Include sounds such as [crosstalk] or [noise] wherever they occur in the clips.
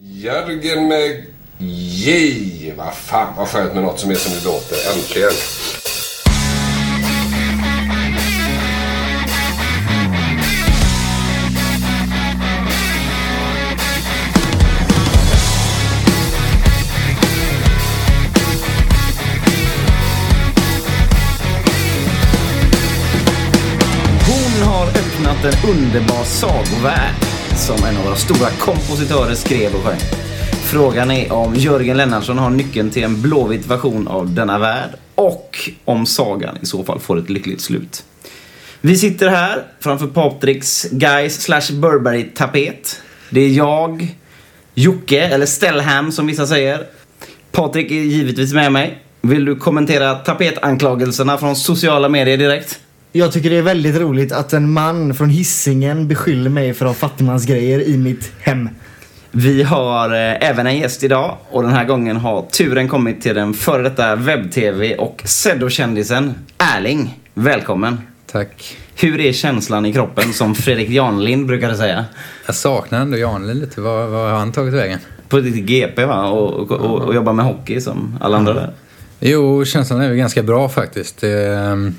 Jörgen med J. Vad fan vad skönt med något som är som det låter. Äntligen. Hon har öppnat en underbar sagovärld som en av våra stora kompositörer skrev och sjöng. Frågan är om Jörgen Lennartsson har nyckeln till en blåvit version av denna värld och om sagan i så fall får ett lyckligt slut. Vi sitter här framför Patriks Guys slash Burberry-tapet. Det är jag, Jocke, eller Stellham som vissa säger. Patrik är givetvis med mig. Vill du kommentera tapetanklagelserna från sociala medier direkt? Jag tycker det är väldigt roligt att en man från hissingen beskyller mig för att ha fattigmansgrejer i mitt hem. Vi har eh, även en gäst idag och den här gången har turen kommit till den före detta webb-tv och Seddo-kändisen Erling. Välkommen! Tack. Hur är känslan i kroppen som Fredrik Janlind brukade säga? Jag saknar ändå Janelin lite. Vad, vad har han tagit vägen? På ditt GP va? Och, och, och, och jobba med hockey som alla andra där. Jo, känslan är väl ganska bra faktiskt. Ehm,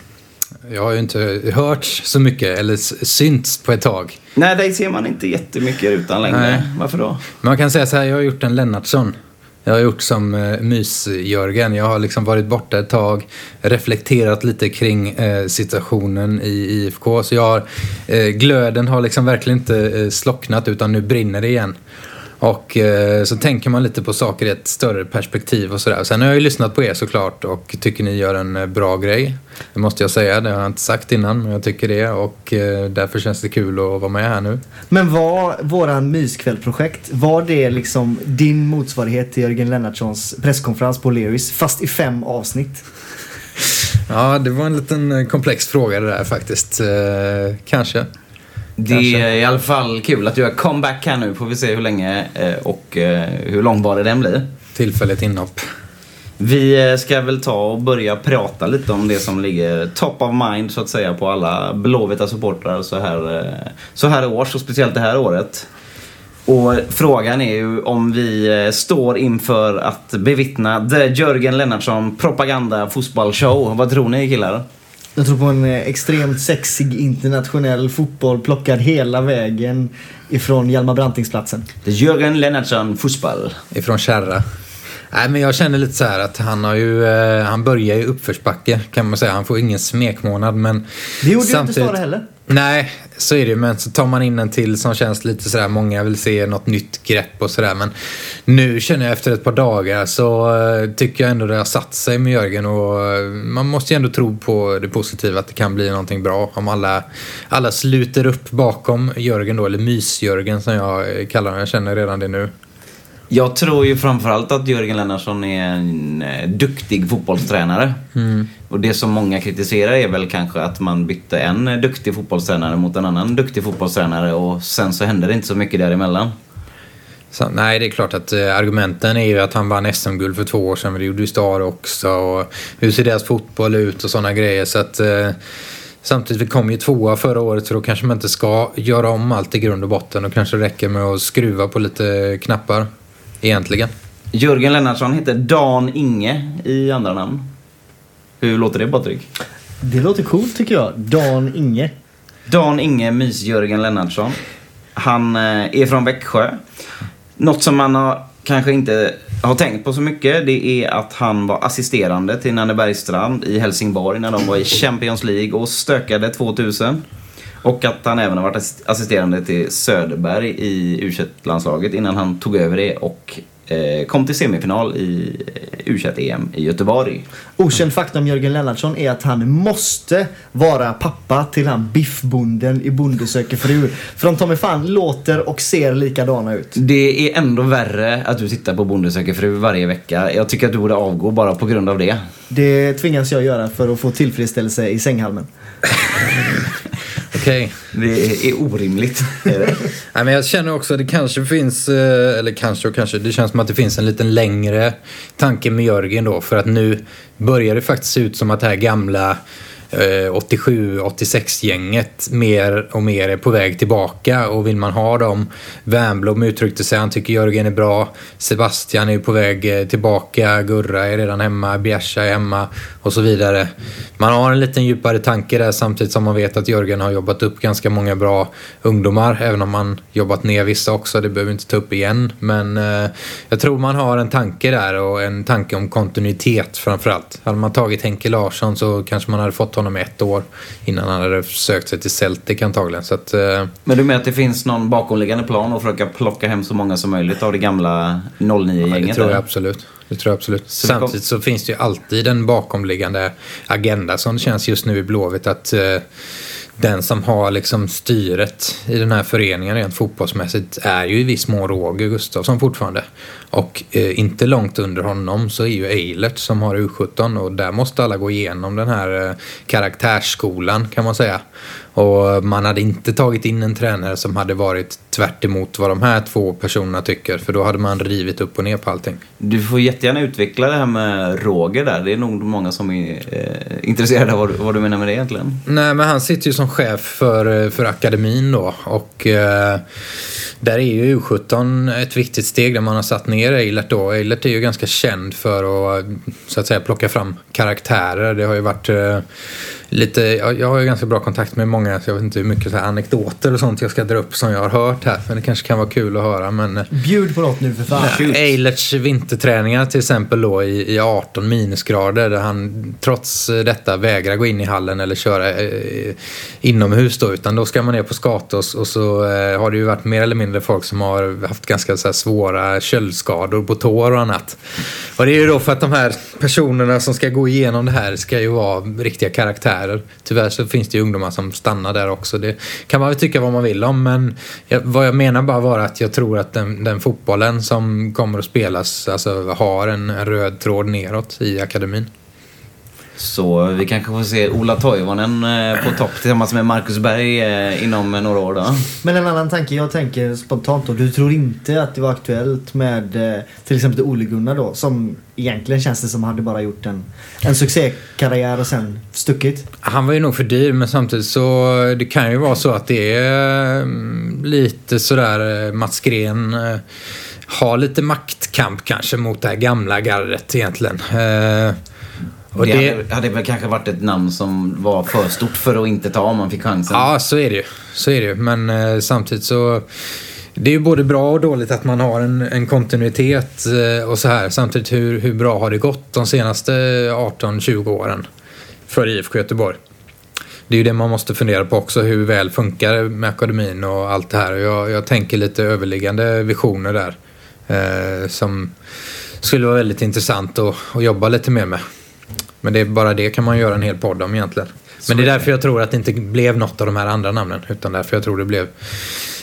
Jag har ju inte hört så mycket, eller synts på ett tag. Nej, dig ser man inte jättemycket utan längre. Nej. Varför då? Men man kan säga så här, jag har gjort en Lennartsson. Jag har gjort som uh, mys-Jörgen. Jag har liksom varit borta ett tag, reflekterat lite kring eh, situationen i IFK. Så jag har, eh, glöden har liksom verkligen inte eh, slocknat utan nu brinner det igen. Och eh, så tänker man lite på saker i ett större perspektiv och sådär. Sen har jag ju lyssnat på er såklart och tycker ni gör en eh, bra grej. Det måste jag säga, det har jag inte sagt innan men jag tycker det och eh, därför känns det kul att vara med här nu. Men var våran myskvällprojekt, var det liksom din motsvarighet till Jörgen Lennartssons presskonferens på Leris fast i fem avsnitt? Ja, det var en liten komplex fråga det där faktiskt. Eh, kanske. Det är i alla fall kul att du gör comeback här nu. Får vi se hur länge eh, och eh, hur långvarig den blir. Tillfälligt inhopp. Vi eh, ska väl ta och börja prata lite om det som ligger top of mind så att säga på alla blåvita supportrar så här, så här års och speciellt det här året. Och frågan är ju om vi står inför att bevittna The Jörgen Lennartsson propaganda fotbollsshow. Vad tror ni killar? Jag tror på en eh, extremt sexig internationell fotboll plockad hela vägen ifrån Hjalmar Brantingsplatsen. The Jörgen Lennartsson fotboll. Ifrån Kärra. Nej, men jag känner lite så här att han har ju, eh, han börjar i uppförsbacke kan man säga. Han får ingen smekmånad men Det gjorde ju inte Stara heller. Nej, så är det ju. Men så tar man in en till som känns lite sådär, många vill se något nytt grepp och sådär. Men nu känner jag efter ett par dagar så eh, tycker jag ändå det har satt sig med Jörgen och eh, man måste ju ändå tro på det positiva att det kan bli någonting bra om alla, alla sluter upp bakom Jörgen då, eller Mys-Jörgen som jag eh, kallar honom. Jag känner redan det nu. Jag tror ju framförallt att Jörgen Lennartsson är en duktig fotbollstränare. Och det som många kritiserar är väl kanske att man bytte en duktig fotbollstränare mot en annan duktig fotbollstränare och sen så hände det inte så mycket däremellan. Så, nej, det är klart att eh, argumenten är ju att han vann SM-guld för två år sedan, men det gjorde ju Star också. Och hur ser deras fotboll ut och sådana grejer. Så att, eh, samtidigt, vi kom ju tvåa förra året, så då kanske man inte ska göra om allt i grund och botten. Och kanske räcker med att skruva på lite knappar, egentligen. Jörgen Lennartsson heter Dan Inge i andra namn. Hur låter det Patrik? Det låter coolt tycker jag. Dan Inge. Dan Inge Mys-Jörgen Lennartsson. Han eh, är från Växjö. Något som man har, kanske inte har tänkt på så mycket det är att han var assisterande till Nanne Bergstrand i Helsingborg när de var i Champions League och stökade 2000. Och att han även har varit assist- assisterande till Söderberg i u landslaget innan han tog över det och kom till semifinal i eh, u em i Göteborg. Okänd fakta om Jörgen Lennartsson är att han måste vara pappa till han biffbonden i Bonde söker fru. För de tar mig fan låter och ser likadana ut. Det är ändå värre att du tittar på Bonde söker fru varje vecka. Jag tycker att du borde avgå bara på grund av det. Det tvingas jag göra för att få tillfredsställelse i sänghalmen. [laughs] Okej. Det är orimligt. Nej, men jag känner också att det kanske finns, eh, eller kanske och kanske, det känns som att det finns en liten längre tanke med Jörgen då. För att nu börjar det faktiskt se ut som att det här gamla Eh, 87-86-gänget mer och mer är på väg tillbaka och vill man ha dem. Wernbloom uttryckte sig, han tycker Jörgen är bra. Sebastian är ju på väg eh, tillbaka, Gurra är redan hemma, Bjärsa är hemma och så vidare. Man har en liten djupare tanke där samtidigt som man vet att Jörgen har jobbat upp ganska många bra ungdomar, även om man jobbat ner vissa också, det behöver vi inte ta upp igen. Men eh, jag tror man har en tanke där och en tanke om kontinuitet framförallt. Hade man tagit Henke Larsson så kanske man hade fått honom ett år innan han hade sökt sig till Celtic antagligen. Så att, eh, Men du menar att det finns någon bakomliggande plan att försöka plocka hem så många som möjligt av det gamla 09-gänget? det tror jag eller? absolut. Det tror jag absolut. Så Samtidigt så finns det ju alltid en bakomliggande agenda som känns just nu i Blåvitt att eh, den som har liksom styret i den här föreningen rent fotbollsmässigt är ju i viss mån Roger Gustafsson fortfarande. Och eh, inte långt under honom så är ju Eilert som har U17 och där måste alla gå igenom den här eh, karaktärsskolan kan man säga. Och man hade inte tagit in en tränare som hade varit tvärt emot vad de här två personerna tycker för då hade man rivit upp och ner på allting. Du får jättegärna utveckla det här med Roger där. Det är nog många som är eh, intresserade av vad, du- vad du menar med det egentligen. Nej, men han sitter ju som chef för, för akademin då och eh, där är ju U17 ett viktigt steg där man har satt ner Eilert då. Eilert är ju ganska känd för att så att säga plocka fram karaktärer. Det har ju varit eh, lite, jag, jag har ju ganska bra kontakt med många så jag vet inte hur mycket så här anekdoter och sånt jag ska dra upp som jag har hört här. Men det kanske kan vara kul att höra men eh, Bjud på något nu för fan. Eilerts vinterträningar till exempel då i, i 18 minusgrader där han trots detta vägrar gå in i hallen eller köra eh, inomhus då utan då ska man ner på Skatos och så eh, har det ju varit mer eller mindre folk som har haft ganska så svåra köldskador på tår och annat. Och det är ju då för att de här personerna som ska gå igenom det här ska ju vara riktiga karaktärer. Tyvärr så finns det ju ungdomar som stannar där också. Det kan man väl tycka vad man vill om men jag, vad jag menar bara var att jag tror att den, den fotbollen som kommer att spelas alltså, har en, en röd tråd neråt i akademin. Så vi kanske får se Ola Toivonen eh, på topp tillsammans med Marcus Berg eh, inom några år då. Men en annan tanke jag tänker spontant då. Du tror inte att det var aktuellt med eh, till exempel Ole Gunnar då som egentligen känns det som hade bara gjort en, en succékarriär och sen stuckit. Han var ju nog för dyr men samtidigt så det kan ju vara så att det är mm, lite sådär eh, Mats Gren eh, har lite maktkamp kanske mot det här gamla gardet egentligen. Och det, det, hade, hade väl kanske varit ett namn som var för stort för att inte ta om man fick chansen. Ja, så är det ju. Så är det ju. Men eh, samtidigt så... Det är ju både bra och dåligt att man har en, en kontinuitet eh, och så här. Samtidigt, hur, hur bra har det gått de senaste 18-20 åren för IFK Göteborg? Det är ju det man måste fundera på också. Hur väl funkar det med akademin och allt det här? Jag, jag tänker lite överliggande visioner där. Eh, som skulle vara väldigt intressant att, att jobba lite mer med. Men det är bara det kan man göra en hel podd om egentligen. Men det är därför jag tror att det inte blev något av de här andra namnen. Utan därför jag tror det blev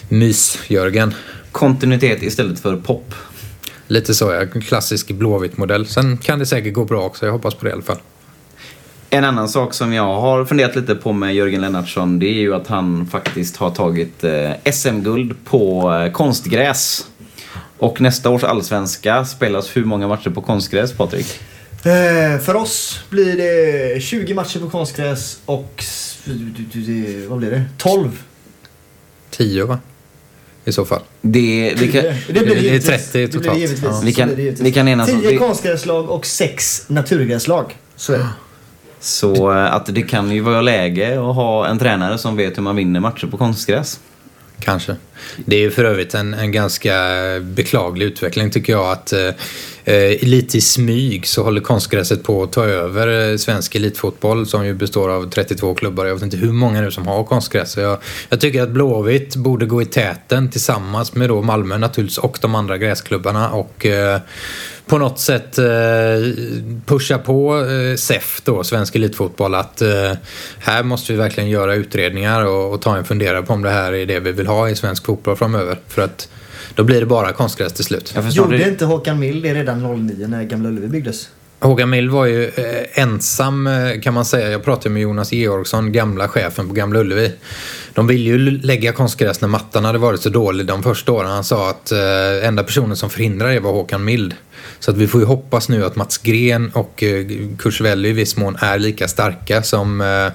Mys-Jörgen. Kontinuitet istället för pop. Lite så, ja. Klassisk Blåvitt-modell. Sen kan det säkert gå bra också. Jag hoppas på det i alla fall. En annan sak som jag har funderat lite på med Jörgen Lennartsson det är ju att han faktiskt har tagit eh, SM-guld på eh, konstgräs. Och nästa års allsvenska spelas hur många matcher på konstgräs, Patrik? Eh, för oss blir det 20 matcher på konstgräs och vad blir det? 12. 10 va? I så fall. Det, vi, kan, det blir det är givetvis. 30 Det blir totalt. givetvis. Ja. Vi kan- blir det givetvis. vi kan enas om- 10 vi- konstgräslag och 6 naturgräslag. Så är det. så eh, att det kan ju vara läge att ha en tränare som vet hur man vinner matcher på konstgräs. Kanske. Det är ju för övrigt en, en ganska beklaglig utveckling tycker jag att eh, lite i smyg så håller konstgräset på att ta över eh, svensk elitfotboll som ju består av 32 klubbar. Jag vet inte hur många nu som har konstgräs. Så Jag, jag tycker att Blåvitt borde gå i täten tillsammans med då Malmö naturligtvis och de andra gräsklubbarna och eh, på något sätt eh, pusha på eh, SEF då, Svensk Elitfotboll, att eh, här måste vi verkligen göra utredningar och, och ta en funderare på om det här är det vi vill ha i svensk fotboll framöver. För att då blir det bara konstgräs till slut. Gjorde det. inte Håkan Mild det redan 09 när Gamla Ullevi byggdes? Håkan Mild var ju eh, ensam eh, kan man säga. Jag pratade med Jonas Georgsson, gamla chefen på Gamla Ullevi. De ville ju lägga konstgräs när mattan hade varit så dålig de första åren. Han sa att eh, enda personen som förhindrade det var Håkan Mild. Så att vi får ju hoppas nu att Mats Gren och eh, Kursvelli i viss mån är lika starka som, eh,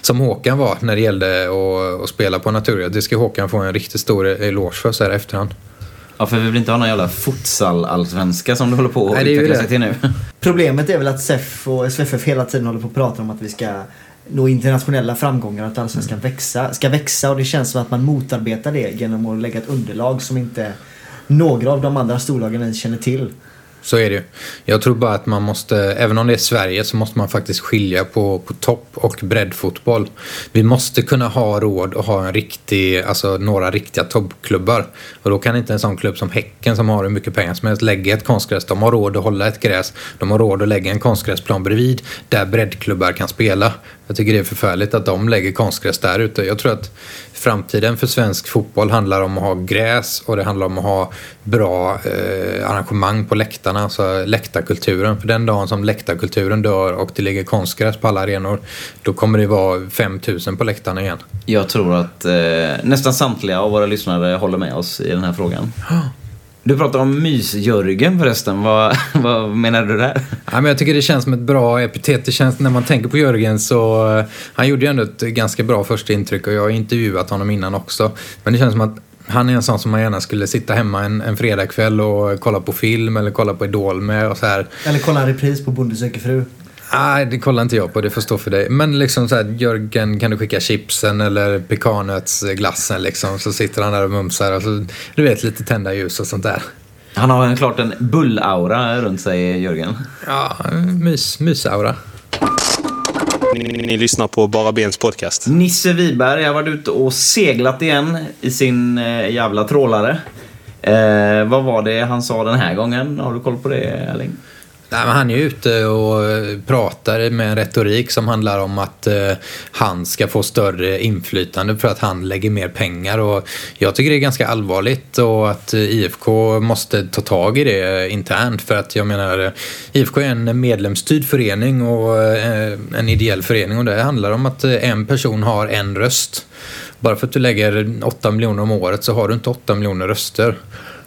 som Håkan var när det gällde att, att spela på Naturia. Det ska Håkan få en riktigt stor eloge för så här efterhand. Ja, för vi vill inte ha någon jävla futsal-allsvenska som du håller på att utveckla sig till nu. [laughs] Problemet är väl att SEF och SFF hela tiden håller på att prata om att vi ska nå internationella framgångar att allsvenskan växa, ska växa och det känns som att man motarbetar det genom att lägga ett underlag som inte några av de andra storlagen ens känner till. Så är det ju. Jag tror bara att man måste, även om det är Sverige, så måste man faktiskt skilja på, på topp och breddfotboll. Vi måste kunna ha råd att ha en riktig, alltså några riktiga toppklubbar. Och då kan inte en sån klubb som Häcken som har hur mycket pengar som helst lägga ett konstgräs. De har råd att hålla ett gräs. De har råd att lägga en konstgräsplan bredvid där breddklubbar kan spela. Jag tycker det är förfärligt att de lägger konstgräs där ute. Jag tror att framtiden för svensk fotboll handlar om att ha gräs och det handlar om att ha bra eh, arrangemang på läktarna, alltså läktarkulturen. För den dagen som läktarkulturen dör och det ligger konstgräs på alla arenor, då kommer det vara 5000 på läktarna igen. Jag tror att eh, nästan samtliga av våra lyssnare håller med oss i den här frågan. Du pratar om mys-Jörgen förresten. Vad, [laughs] vad menar du där? Ja, men jag tycker det känns som ett bra epitet. Det känns när man tänker på Jörgen så... eh, Han gjorde ju ändå ett ganska bra första intryck och jag har intervjuat honom innan också. Men det känns som att han är en sån som man gärna skulle sitta hemma en, en fredagkväll och kolla på film eller kolla på Idol med och så här. Eller kolla en repris på Bonde söker fru. Nej, det kollar inte jag på. Det får stå för dig. Men liksom så här, Jörgen, kan du skicka chipsen eller pekannötsglassen liksom? Så sitter han där och mumsar och så, du vet, lite tända ljus och sånt där. Han har en, klart en bullaura runt sig, Jörgen. Ja, mys, mysaura. Ni, ni lyssnar på Bara Bens podcast. Nisse Wiberg har varit ute och seglat igen i sin eh, jävla trålare. Eh, vad var det han sa den här gången? Har du koll på det, Erling? Nej, men han är ute och eh, pratar med en retorik som handlar om att eh, han ska få större inflytande för att han lägger mer pengar. Och jag tycker det är ganska allvarligt och att eh, IFK måste ta tag i det internt. För att jag menar, eh, IFK är en medlemsstyrd förening och eh, en ideell förening och det handlar om att en person har en röst. Bara för att du lägger 8 miljoner om året så har du inte 8 miljoner röster.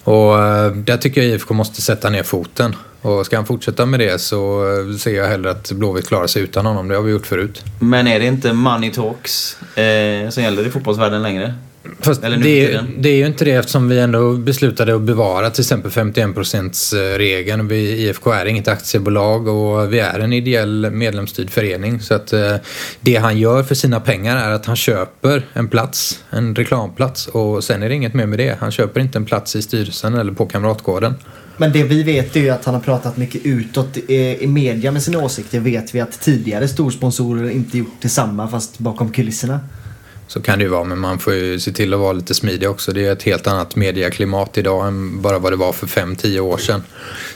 Och eh, där tycker jag IFK måste sätta ner foten. Och ska han fortsätta med det så eh, ser jag hellre att Blåvitt klarar sig utan honom. Det har vi gjort förut. Men är det inte money talks eh, som gäller i fotbollsvärlden längre? Fast det, är, det är ju inte det eftersom vi ändå beslutade att bevara till exempel 51%-regeln. Vi, IFK är inget aktiebolag och vi är en ideell medlemsstyrd förening. Så att eh, det han gör för sina pengar är att han köper en plats, en reklamplats och sen är det inget mer med det. Han köper inte en plats i styrelsen eller på Kamratgården. Men det vi vet är ju att han har pratat mycket utåt i, i media med sina åsikter. Vet vi att tidigare storsponsorer inte gjort detsamma fast bakom kulisserna. Så kan det ju vara, men man får ju se till att vara lite smidig också. Det är ett helt annat medieklimat idag än bara vad det var för 5-10 år sedan.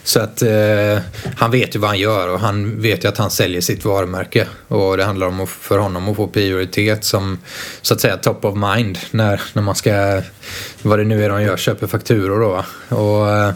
Så att eh, han vet ju vad han gör och han vet ju att han säljer sitt varumärke. Och det handlar om att, för honom att få prioritet som så att säga top of mind när, när man ska, vad det nu är de gör, köper fakturor då. va. Och, eh,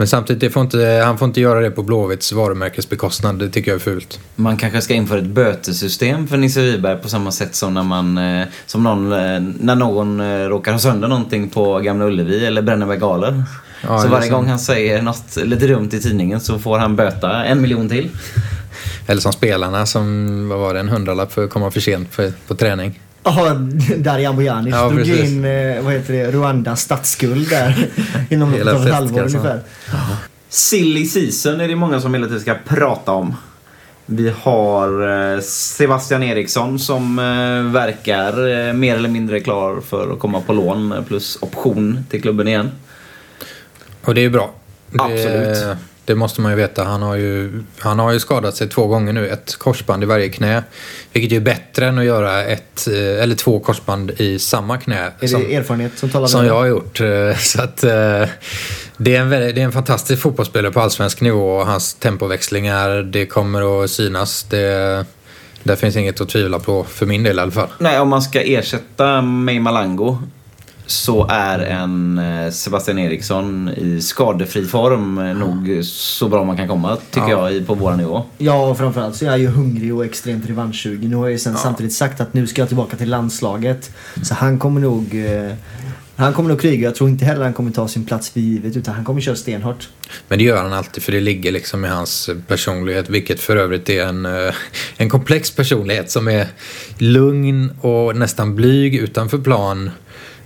men samtidigt, får inte, han får inte göra det på Blåvitts varumärkesbekostnad. Det tycker jag är fult. Man kanske ska införa ett bötessystem för Nisse Wiberg på samma sätt som när man eh, som någon, eh, när någon eh, råkar ha sönder någonting på Gamla Ullevi eller bränner bengaler. Ja, så varje gång han säger något lite dumt i tidningen så får han böta en miljon till. Eller som spelarna som, vad var det, en hundralapp för att komma för sent på, på träning. Ja, [laughs] Darijan Bojanic Ja, drog precis. in, eh, vad heter det, Rwandas statsskuld där [laughs] inom av ett halvår ungefär. Silly season är det många som hela tiden ska prata om. Vi har eh, Sebastian Eriksson som eh, verkar mer eller mindre klar för att komma på lån plus option till klubben igen. Och det är ju bra. Absolut. Det, det måste man ju veta. Han har ju, han har ju skadat sig två gånger nu. Ett korsband i varje knä. Vilket är bättre än att göra ett, eh, eller två korsband i samma knä. Är som, det erfarenhet som talar som med jag har gjort. Eh, Så att, eh, det, är en, det är en fantastisk fotbollsspelare på allsvensk nivå. och Hans tempoväxlingar, det kommer att synas. Det, där finns inget att tvivla på, för min del i alla fall. Nej, om man ska ersätta May Malango så är en eh, Sebastian Eriksson i skadefri form eh, nog så bra man kan komma tycker Ja. jag på vår nivå. Ja, och framförallt så är jag ju hungrig och extremt revanschsugen. Nu har jag ju sen samtidigt sagt att nu ska jag tillbaka till landslaget. Så han kommer nog... Eh, han kommer nog kriga. Jag tror inte heller han kommer ta sin plats för givet utan han kommer köra stenhårt. Men det gör han alltid för det ligger liksom i hans personlighet, vilket för övrigt är en, en komplex personlighet som är lugn och nästan blyg utanför plan.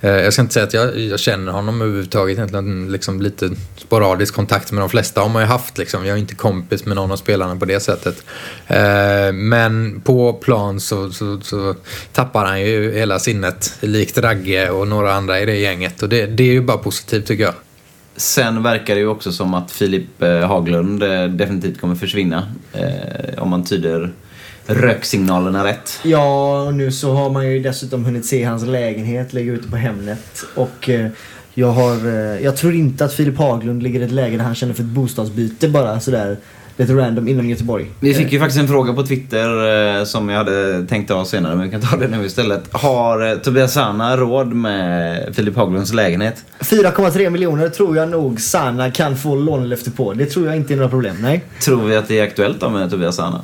Eh, jag ska inte säga att jag, jag känner honom överhuvudtaget, egentligen liksom lite sporadisk kontakt med de flesta har man ju haft. Liksom. Jag är inte kompis med någon av spelarna på det sättet. Eh, Men på plan så, så, så tappar han ju hela sinnet, likt Ragge och några andra i det gänget. Och det, det är ju bara positivt tycker jag. Sen verkar det ju också som att Filip eh, Haglund eh, definitivt kommer försvinna. Eh, om man tyder röksignalerna rätt. Ja, och nu så har man ju dessutom hunnit se hans lägenhet ligga ute på Hemnet. Och eh, jag har... Eh, jag tror inte att Filip Haglund ligger i ett läge där han känner för ett bostadsbyte bara sådär lite random inom Göteborg. Vi fick ju faktiskt en fråga på Twitter eh, som jag hade tänkt ta senare, men vi kan ta det nu istället. Har eh, Tobias Sana råd med Filip Haglunds lägenhet? 4,3 miljoner tror jag nog Sanna kan få lånelöfte på. Det tror jag inte är några problem, nej. Tror vi att det är aktuellt då med Tobias Sana?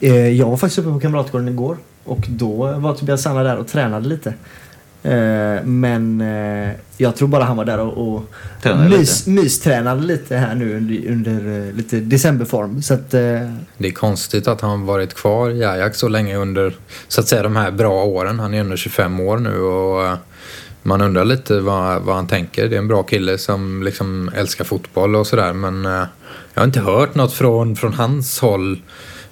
Eh, jag var faktiskt uppe på Kamratgården igår och då var Tobias Sanna där och tränade lite. Eh, men eh, jag tror bara han var där och, och Tränade mys, mystränade lite här nu under, under lite decemberform. Så att, eh, Det är konstigt att han varit kvar i Ajax så länge under så att säga de här bra åren. Han är ändå 25 år nu och man undrar lite vad, vad han tänker. Det är en bra kille som liksom älskar fotboll och sådär men eh, jag har inte hört något från, från hans håll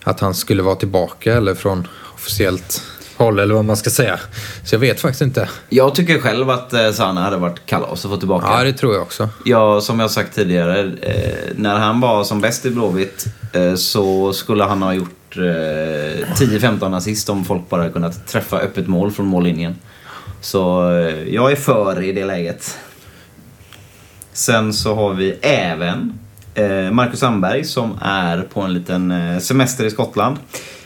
att han skulle vara tillbaka eller från officiellt håll eller vad man ska säga. Så jag vet faktiskt inte. Jag tycker själv att eh, Sana hade varit kalas att få tillbaka. Ja, det tror jag också. Ja, som jag sagt tidigare, eh, när han var som bäst i Blåvitt eh, så skulle han ha gjort eh, 10-15 assist om folk bara kunnat träffa öppet mål från mållinjen. Så eh, jag är för i det läget. Sen så har vi även eh, Marcus Sandberg som är på en liten eh, semester i Skottland.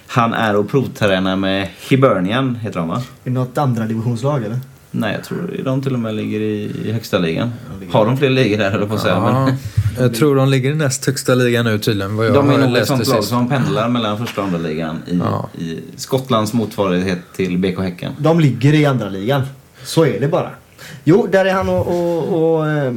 Han är och provtränar med Hibernian, heter de va? är det något andra divisionslag eller? Nej, jag tror de till och med ligger i, i högsta ligan. Har de fler ligor där jag på att säga. Ja, Men jag tror de ligger i näst högsta ligan nu tydligen. Vad jag de är nog ett sånt lag som pendlar mellan första och andra ligan i, Ja. i Skottlands motsvarighet till BK Häcken. De ligger i andra ligan. Så är det bara. Jo, där är han och, och, och eh,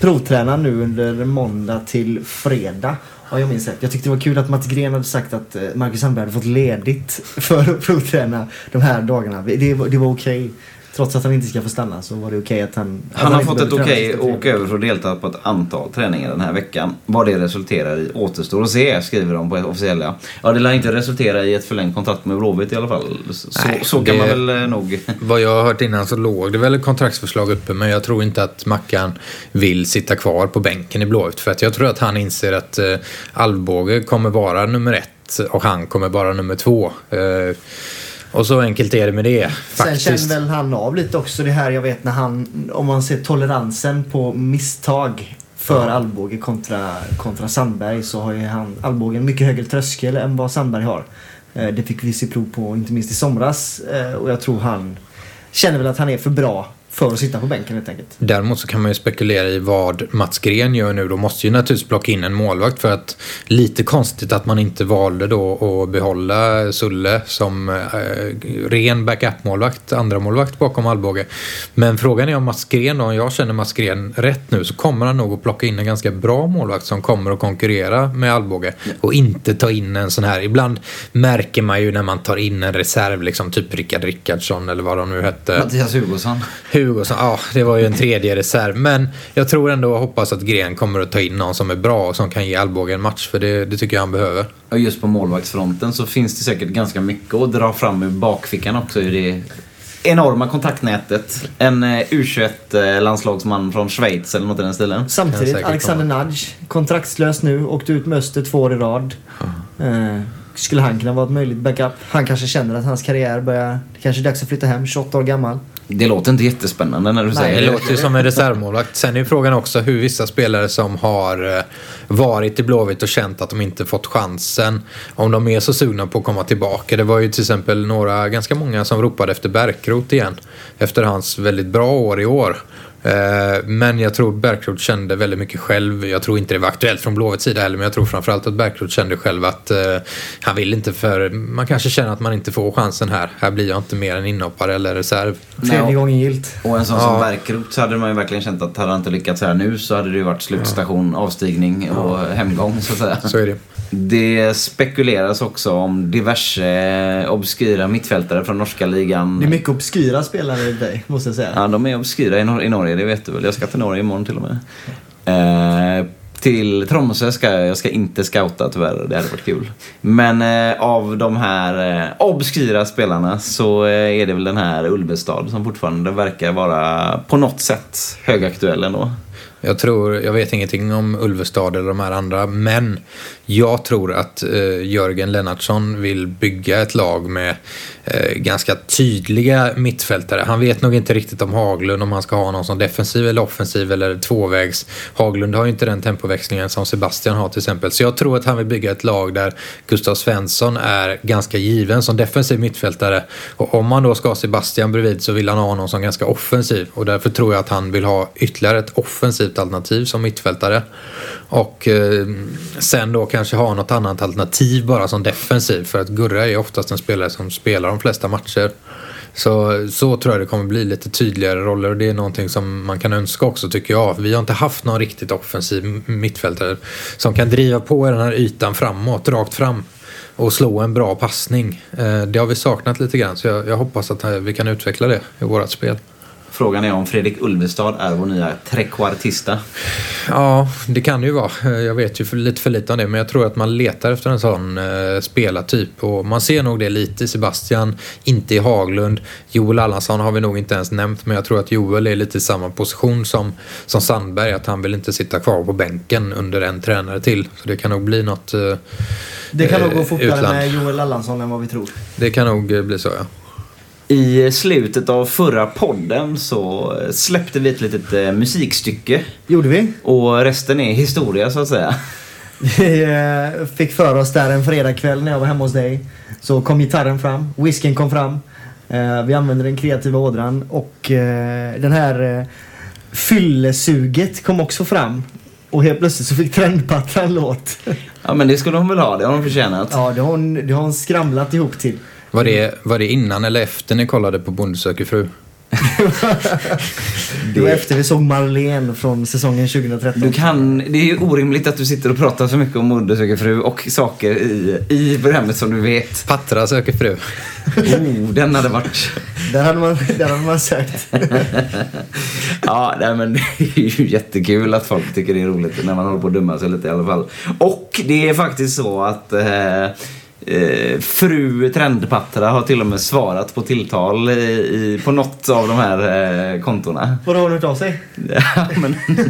provtränar nu under måndag till fredag. Ja, jag minns rätt. Jag tyckte det var kul att Mats Gren hade sagt att eh, Marcus Sandberg hade fått ledigt för att provträna de här dagarna. Det det var okej. Trots att han inte ska få stanna så var det okej att han... att Han har fått ett okej träningen. åka över för att delta på ett antal träningar den här veckan. Vad det resulterar i återstår att se, skriver de på officiella. Ja, det lär inte resultera i ett förlängt kontrakt med Blåvitt i alla fall. Så, Nej, så kan det- man väl eh, nog... Vad jag har hört innan så låg det väl ett kontraktsförslag uppe men jag tror inte att Mackan vill sitta kvar på bänken i Blåvitt för att jag tror att han inser att eh, Alvbåge kommer vara nummer ett och han kommer vara nummer två. Eh, och så enkelt är det med det Sen faktiskt. känner väl han av lite också det här jag vet när han, om man ser toleransen på misstag för Alvbåge kontra, kontra Sandberg så har ju han, Alvbåge en mycket högre tröskel än vad Sandberg har. Eh, Det fick vi se prov på inte minst i somras eh, och jag tror han känner väl att han är för bra för att sitta på bänken helt enkelt. Däremot så kan man ju spekulera i vad Mats Gren gör nu. Då måste ju naturligtvis plocka in en målvakt för att lite konstigt att man inte valde då att behålla Sulle som eh, ren backup-målvakt, andra målvakt bakom Alvbåge. Men frågan är om Mats Gren då, om jag känner Mats Gren rätt nu så kommer han nog att plocka in en ganska bra målvakt som kommer att konkurrera med Alvbåge och inte ta in en sån här. Ibland märker man ju när man tar in en reserv, liksom typ Rickard Rickardsson eller vad de nu hette. Mattias Hugosson. Hugosson, ja det var ju en tredje reserv. Men jag tror ändå och hoppas att Gren kommer att ta in någon som är bra och som kan ge Alvbåge en match. För det, det tycker jag han behöver. Och just på målvaktsfronten så finns det säkert ganska mycket att dra fram ur bakfickan också i det enorma kontaktnätet. En eh, U21-landslagsman från Schweiz eller något i den stilen. Samtidigt, Alexander Nudge, kontraktslös nu, åkte ut med Öster två år i rad. Eh, skulle han kunna vara ett möjligt backup? Han kanske känner att hans karriär börjar, det kanske är dags att flytta hem, 28 år gammal. Det låter inte jättespännande när du Nej, säger det det. låter ju som en reservmålvakt. Sen är ju frågan också hur vissa spelare som har eh, varit i Blåvitt och känt att de inte fått chansen, om de är så sugna på att komma tillbaka. Det var ju till exempel några, ganska många som ropade efter Bärkroth igen. Efter hans väldigt bra år i år. Eh, Men jag tror Bärkroth kände väldigt mycket själv. Jag tror inte det var aktuellt från Blåvitts sida heller, men jag tror framförallt att Bärkroth kände själv att eh, han vill inte för... Man kanske känner att man inte får chansen här. Här blir jag inte mer än inhoppare eller reserv. Tredje gången gilt. Och en sån Ja. som Bärkroth så hade man ju verkligen känt att hade han inte lyckats här nu så hade det ju varit slutstation, avstigning och hemgång så att säga. Så är det. Det spekuleras också om diverse obskyra mittfältare från norska ligan. Det är mycket obskyra spelare i dig, måste jag säga. Ja, de är obskyra i, Nor- i Norge, det vet du väl. Jag ska till Norge imorgon till och med. Eh, till Tromsö ska jag, jag ska inte scouta tyvärr, det hade varit kul. Men eh, av de här eh, obskyra spelarna så eh, är det väl den här Ulvestad som fortfarande verkar vara på något sätt högaktuell ändå. Jag tror, jag vet ingenting om Ulvestad eller de här andra, men jag tror att eh, Jörgen Lennartsson vill bygga ett lag med eh, ganska tydliga mittfältare. Han vet nog inte riktigt om Haglund, om han ska ha någon som defensiv eller offensiv eller tvåvägs. Haglund har ju inte den tempoväxlingen som Sebastian har till exempel. Så jag tror att han vill bygga ett lag där Gustav Svensson är ganska given som defensiv mittfältare. Och om man då ska ha Sebastian bredvid så vill han ha någon som är ganska offensiv. Och därför tror jag att han vill ha ytterligare ett offensivt alternativ som mittfältare. Och eh, sen då kanske ha något annat alternativ bara som defensiv. För att Gurra är oftast en spelare som spelar de flesta matcher. Så, så tror jag det kommer bli lite tydligare roller och det är någonting som man kan önska också tycker jag. Vi har inte haft någon riktigt offensiv mittfältare som kan driva på den här ytan framåt, rakt fram och slå en bra passning. Eh, det har vi saknat lite grann så jag, jag hoppas att eh, vi kan utveckla det i vårt spel. Frågan är om Fredrik Ulvestad är vår nya trekvartista. Ja, det kan det ju vara. Eh, Jag vet ju för, lite för lite om det, men jag tror att man letar efter en sån eh, spelartyp. Och man ser nog det lite i Sebastian, inte i Haglund. Joel Allansson har vi nog inte ens nämnt, men jag tror att Joel är lite i samma position som, som Sandberg, att han vill inte sitta kvar på bänken under en tränare till. Så det kan nog bli något... eh, Det kan nog eh, gå fortare utland. med Joel Allansson än vad vi tror. Det kan nog eh, bli så, ja. I slutet av förra podden så släppte vi ett litet eh, musikstycke. Gjorde vi? Och resten är historia så att säga. [laughs] Vi eh, fick för oss där en fredagkväll när jag var hemma hos dig. Så kom gitarren fram, whiskyn kom fram. Eh, Vi använde den kreativa ådran och eh, den här fyllesuget kom också fram. Och helt plötsligt så fick Trendpattra en låt. Ja men det skulle hon väl ha, det har hon förtjänat. Ja, det har hon, det har hon skramlat ihop till. Var det, var det innan eller efter ni kollade på Bonde söker fru? [laughs] Det var efter vi såg Marlene från säsongen 2013. Du kan, det är orimligt att du sitter och pratar så mycket om Bonde söker fru och saker i, i programmet som du vet. Patra söker fru. Oh, den hade varit... Där hade man, där hade man sökt. [laughs] Ja, nej, men det är ju jättekul att folk tycker det är roligt när man håller på att dumma sig lite i alla fall. Och det är faktiskt så att eh, eh, fru Trendpattra har till och med svarat på tilltal i, i, på något av de här eh, kontona. Har hon hört av sig? Ja, men, [laughs]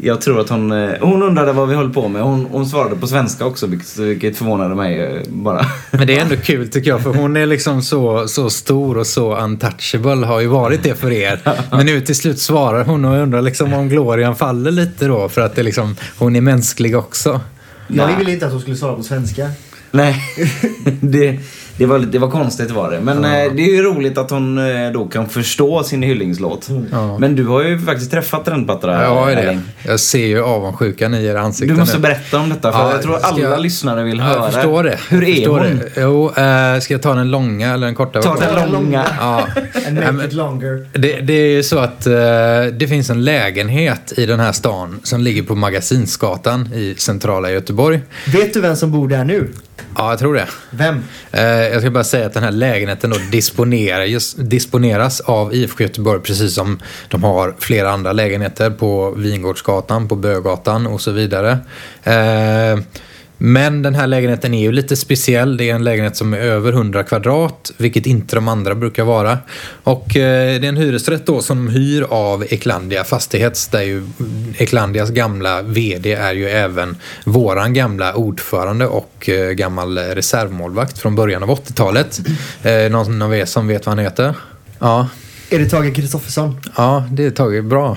jag tror att hon, eh, hon undrade vad vi höll på med. Hon, hon svarade på svenska också, vilket, vilket förvånade mig eh, bara. Men det är ändå kul tycker jag, för hon är liksom så, så stor och så untouchable, har ju varit det för er. [laughs] Men nu till slut svarar hon och undrar liksom om glorian faller lite då, för att det liksom, hon är mänsklig också. Jag ville inte att hon skulle svara på svenska. Nej, [laughs] det, det, var, det var konstigt var det. Men eh, det är ju roligt att hon eh, då kan förstå sin hyllningslåt. Ja. Men du har ju faktiskt träffat Trendpattra. Ja, är det. Jag ser ju avundsjukan i era ansikten Du måste nu. berätta om detta för Ja, jag tror alla jag- lyssnare vill Ja, höra. jag förstår det. Hur jag är förstår hon? Det. Jo, eh, ska jag ta den långa eller den korta? Ta den långa. Ja. [laughs] And Nej, make men- it longer. Det, det är ju så att eh, det finns en lägenhet i den här stan som ligger på Magasinsgatan i centrala Göteborg. Vet du vem som bor där nu? Ja, jag tror det. Vem? Jag ska bara säga att den här lägenheten då disponeras, disponeras av IFK Göteborg precis som de har flera andra lägenheter på Vingårdsgatan, på Bögatan och så vidare. Eh, men den här lägenheten är ju lite speciell. Det är en lägenhet som är över 100 kvadrat, vilket inte de andra brukar vara. Och eh, det är en hyresrätt då som hyr av Eklandia Fastighets, där ju Eklandias gamla VD är ju även våran gamla ordförande och eh, gammal reservmålvakt från början av 80-talet. Eh, någon av er som vet vad han heter? Ja. Är det Tage Kristoffersson? Ja, det är tagit bra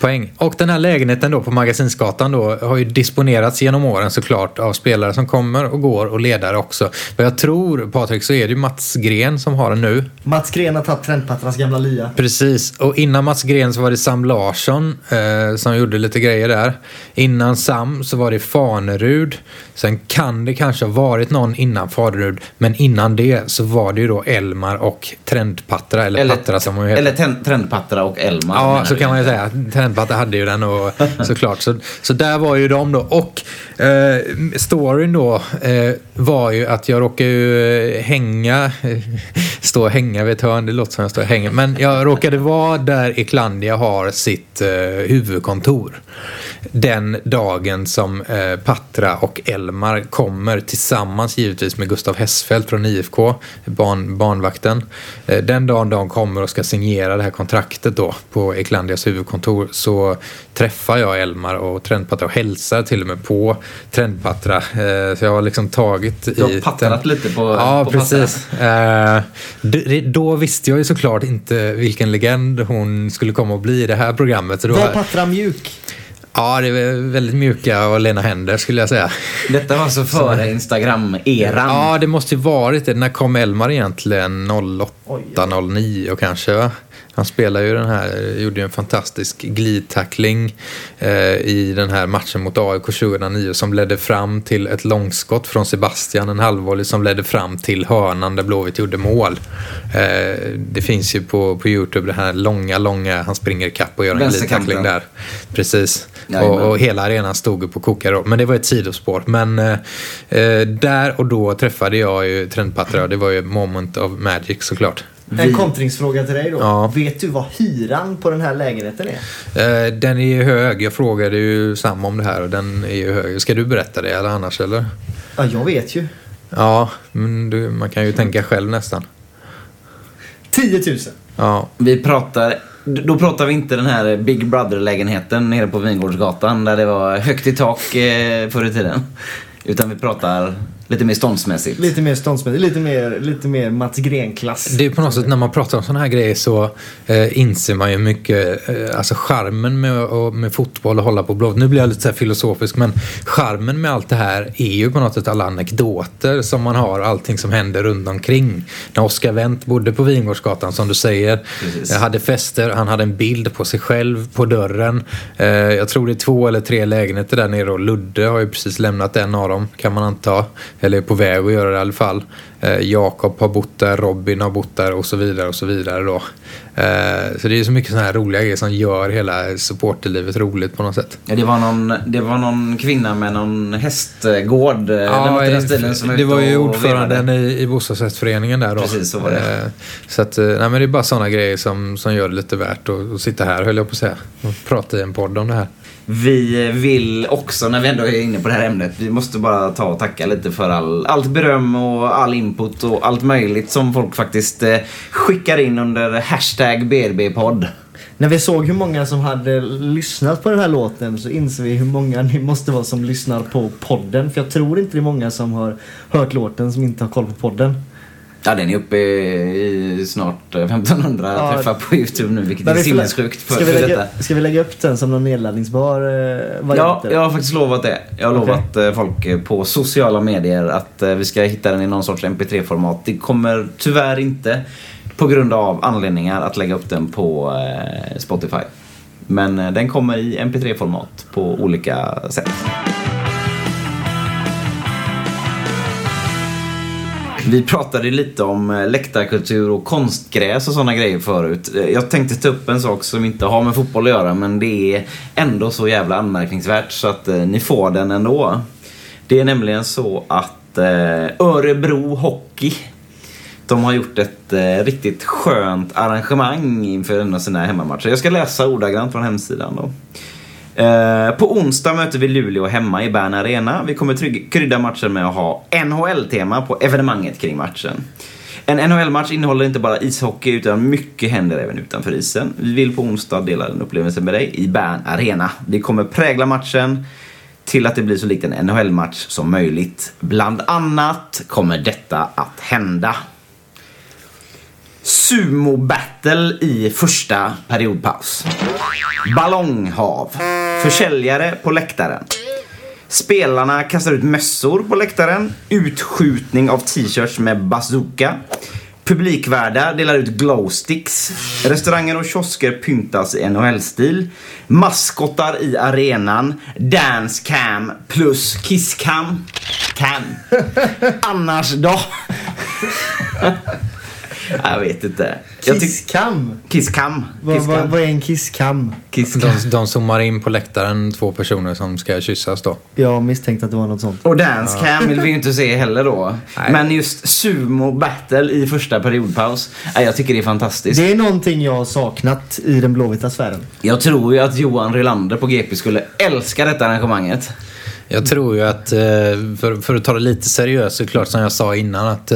poäng. Och den här lägenheten då på Magasinsgatan då har ju disponerats genom åren såklart av spelare som kommer och går och ledare också. Vad jag tror, Patrik, så är det ju Mats Gren som har den nu. Mats Gren har tagit Trendpattras gamla lya. Precis, och innan Mats Gren så var det Sam Larsson eh, som gjorde lite grejer där. Innan Sam så var det Fanerud. Sen kan det kanske ha varit någon innan Fanerud, men innan det så var det ju då Elmar och Trendpattra, eller, Eller, Patra som hon heter. eller Trendpattra och Elmar. Ja, så kan man ju säga. Trendpatta hade ju den och såklart. Så, så där var ju de då. Och eh, storyn då eh, var ju att jag råkade ju eh, hänga, eh, stå och hänga vid ett hörn, det låter som jag står och hänger. Men jag råkade vara där Eklandia har sitt eh, huvudkontor. Den dagen som eh, Patra och Elmar kommer tillsammans givetvis med Gustav Hessfeldt från IFK, barn, barnvakten. Eh, den dagen de kommer och ska signera det här kontraktet då på Eklandias huvudkontor så träffar jag Elmar och Trendpatra och hälsar till och med på Trendpatra. Eh, så jag har liksom tagit Du har i... pattrat lite på Ja, på precis. Eh, då visste jag ju såklart inte vilken legend hon skulle komma att bli i det här programmet. Så då, Var Patra mjuk? Ja, det är väldigt mjuka och lena händer skulle jag säga. Detta var alltså före Instagram-eran. Ja, det måste ju varit det. När kom Elmar egentligen? 08, 09 och kanske va? Han spelar ju den här, gjorde ju en fantastisk glidtackling eh, i den här matchen mot AIK 2009 som ledde fram till ett långskott från Sebastian, en halvvolley som ledde fram till hörnan där Blåvitt gjorde mål. Eh, det finns ju på, på Youtube det här långa, långa, han springer ikapp och gör en glidtackling där. Precis. Och, och hela arenan stod på kokar då. Men det var ett sidospår. Men eh, eh, där och då träffade jag ju Trendpatra och det var ju moment of magic såklart. En kontringsfråga till dig då. Ja. Vet du vad hyran på den här lägenheten är? Eh, den är ju hög. Jag frågade ju Sam om det här och den är ju hög. Ska du berätta det eller annars eller? Ja, jag vet ju. Ja, men du, man kan ju tänka själv nästan. 10 000. Ja, Vi pratar, då pratar vi inte den här Big Brother-lägenheten nere på Vingårdsgatan där det var högt i tak eh, förr i tiden. Utan vi pratar lite mer ståndsmässigt. Lite mer ståndsmässigt. Lite mer, lite mer Mats Gren-klass. Det är på något sätt när man pratar om sådana här grejer så eh, inser man ju mycket, eh, alltså charmen med, och, med fotboll och hålla på blå. Nu blir jag lite så här filosofisk men charmen med allt det här är ju på något sätt alla anekdoter som man har, allting som händer runt omkring. När Oscar Wendt bodde på Vingårdsgatan som du säger, Precis. jag hade fester, han hade en bild på sig själv på dörren. Eh, jag tror det är två eller tre lägenheter där nere och Ludde har ju precis lämnat en av dem kan man anta. Eller är på väg att göra det i alla fall. Eh, Jakob har bott där, Robin har bott där och så vidare och så vidare då. Eh, så det är så mycket sådana här roliga grejer som gör hela supporterlivet roligt på något sätt. Ja, det, var någon, det var någon kvinna med någon hästgård. eh, i den stilen som det var ju ordföranden i, i bostadsrättsföreningen där då. Precis, så var det. Eh, Så att, eh, nej men det är bara sådana grejer som, som gör det lite värt att, att sitta här höll jag på att säga. Och prata i en podd om det här. Vi vill också, när vi ändå är inne på det här ämnet, vi måste bara ta och tacka lite för all, allt beröm och all input och allt möjligt som folk faktiskt eh, skickar in under hashtag BRB-podd. När vi såg hur många som hade lyssnat på den här låten så inser vi hur många ni måste vara som lyssnar på podden. För jag tror inte det är många som har hört låten som inte har koll på podden. Ja, den är uppe i snart eh, 1500 Ja. träffar på YouTube nu, vilket är sinnessjukt för, ska, vi lägga, detta. ska vi lägga upp den som någon nedladdningsbar eh, variant? Ja, jag har faktiskt lovat det. Jag har Okej. lovat eh, folk eh, på sociala medier att eh, vi ska hitta den i någon sorts mp3-format. Det kommer tyvärr inte, på grund av anledningar, att lägga upp den på eh, Spotify. Men eh, den kommer i mp3-format på olika sätt. Vi pratade lite om eh, läktarkultur och konstgräs och sådana grejer förut. Eh, jag tänkte ta upp en sak som inte har med fotboll att göra men det är ändå så jävla anmärkningsvärt så att eh, ni får den ändå. Det är nämligen så att eh, Örebro Hockey de har gjort ett eh, riktigt skönt arrangemang inför en av sina hemmamatcher. Jag ska läsa ordagrant från hemsidan då. Eh, på onsdag möter vi Luleå hemma i Bern Arena. Vi kommer trygg- krydda matchen med att ha NHL-tema på evenemanget kring matchen. En NHL-match innehåller inte bara ishockey utan mycket händer även utanför isen. Vi vill på onsdag dela den upplevelsen med dig i Bern Arena. Vi kommer prägla matchen till att det blir så likt en NHL-match som möjligt. Bland annat kommer detta att hända. Sumo battle i första periodpaus. Ballonghav. Försäljare på läktaren. Spelarna kastar ut mössor på läktaren. Utskjutning av t-shirts med bazooka. Publikvärdar delar ut glowsticks. Restauranger och kiosker pyntas i NHL-stil. Maskottar i arenan. Dance cam plus kiss cam. Cam. [laughs] Annars då? [laughs] [laughs] Jag vet inte. Kisskam? Kiss cam. Vad, Kiss cam. vad är en kisskam? Kiss. De, de zoomar in på läktaren, två personer som ska kyssas då. Jag misstänkte att det var något sånt. Och dance cam vill vi ju inte se heller då. Nej. Men just sumo battle i första periodpaus. Jag tycker det är fantastiskt. Det är någonting jag har saknat i den blåvita sfären. Jag tror ju att Johan Rylander på GP skulle älska detta arrangemanget. Jag tror ju att, eh, för, för att ta det lite seriöst, så klart som jag sa innan att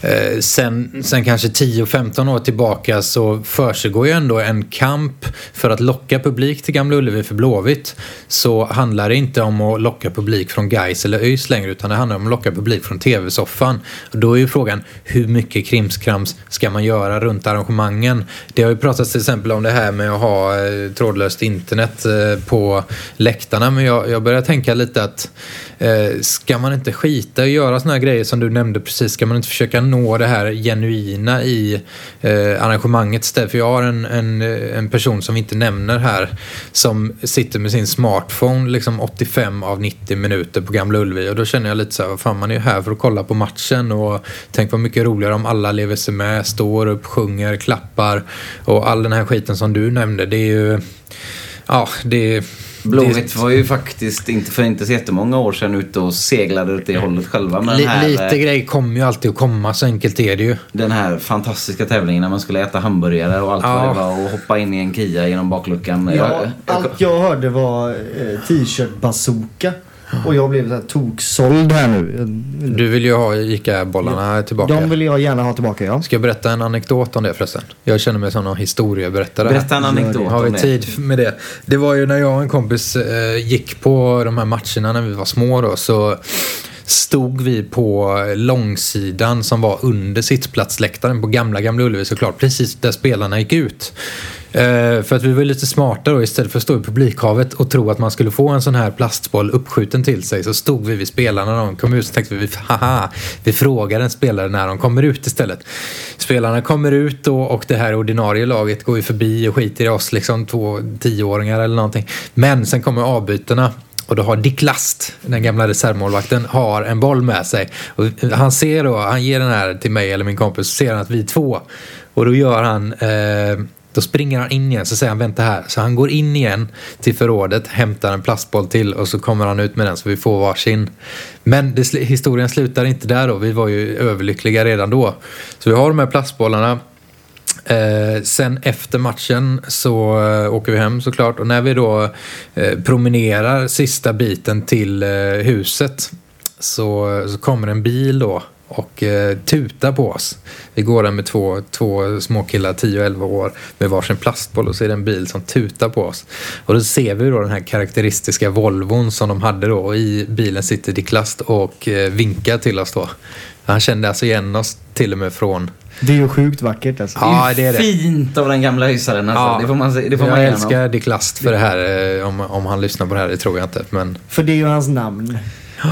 eh, sen, sen kanske 10-15 år tillbaka så försiggår ju ändå en kamp för att locka publik till Gamla Ullevi för Blåvitt. Så handlar det inte om att locka publik från Gais eller ÖIS längre utan det handlar om att locka publik från TV-soffan. Då är ju frågan hur mycket krimskrams ska man göra runt arrangemangen? Det har ju pratats till exempel om det här med att ha eh, trådlöst internet eh, på läktarna men jag, jag börjar tänka lite att eh, ska man inte skita i att göra såna här grejer som du nämnde precis? Ska man inte försöka nå det här genuina i eh, arrangemanget istället? För jag har en, en, en person som vi inte nämner här som sitter med sin smartphone liksom 85 av 90 minuter på Gamla Ullevi och då känner jag lite så här, fan man är ju här för att kolla på matchen och tänk vad mycket roligare om alla lever sig med, står upp, sjunger, klappar och all den här skiten som du nämnde. Det är ju, ja, det är Blåvitt var ju faktiskt inte för inte så jättemånga år sedan ute och seglade åt det hållet själva den här, lite eh, grejer kommer ju alltid att komma, så enkelt är det ju. den här fantastiska tävlingen när man skulle äta hamburgare och allt Ja. vad det var och hoppa in i en Kia genom bakluckan. Ja, Jag- jag- allt jag hörde var eh, t-shirt-bazooka. Och jag blev så här toksåld här nu. Du vill ju ha ICA-bollarna tillbaka. De vill jag gärna ha tillbaka, ja. Ska jag berätta en anekdot om det förresten? Jag känner mig som någon historieberättare. Berätta en anekdot Har vi det. tid med det? Det var ju när jag och en kompis eh, gick på de här matcherna när vi var små då så stod vi på långsidan som var under sittplatsläktaren på gamla Gamla Ullevi såklart, precis där spelarna gick ut. Uh, för att vi var lite smarta då, istället för att stå i publikhavet och tro att man skulle få en sån här plastboll uppskjuten till sig så stod vi vid spelarna när de kom ut så tänkte vi haha, vi frågar en spelare när de kommer ut istället. Spelarna kommer ut då och det här ordinarie laget går ju förbi och skiter i oss, liksom två tioåringar eller någonting. Men sen kommer avbytarna och då har Dick Last, den gamla reservmålvakten, har en boll med sig. Och han ser då, han ger den här till mig eller min kompis, så ser han att vi är två. Och då gör han, eh, då springer han in igen, så säger han vänta här. Så han går in igen till förrådet, hämtar en plastboll till och så kommer han ut med den så vi får varsin. Men det, historien slutar inte där då, vi var ju överlyckliga redan då. Så vi har de här plastbollarna. Eh, sen efter matchen så eh, åker vi hem såklart och när vi då eh, promenerar sista biten till eh, huset så, eh, så kommer en bil då och eh, tutar på oss. Vi går där med två, två småkillar, 10 och 11 år, med varsin plastboll och så är det en bil som tutar på oss. Och då ser vi då den här karaktäristiska Volvon som de hade då och i bilen sitter Dick Last och eh, vinkar till oss då. Han kände alltså igen oss till och med från det är ju sjukt vackert alltså. Ja, det är det. Fint av den gamla hysaren alltså. Ja. Det får man, det får man jag honom. älskar Dick Last för det här. eh, Om, om han lyssnar på det här, det tror jag inte. Men För det är ju hans namn. [gasps]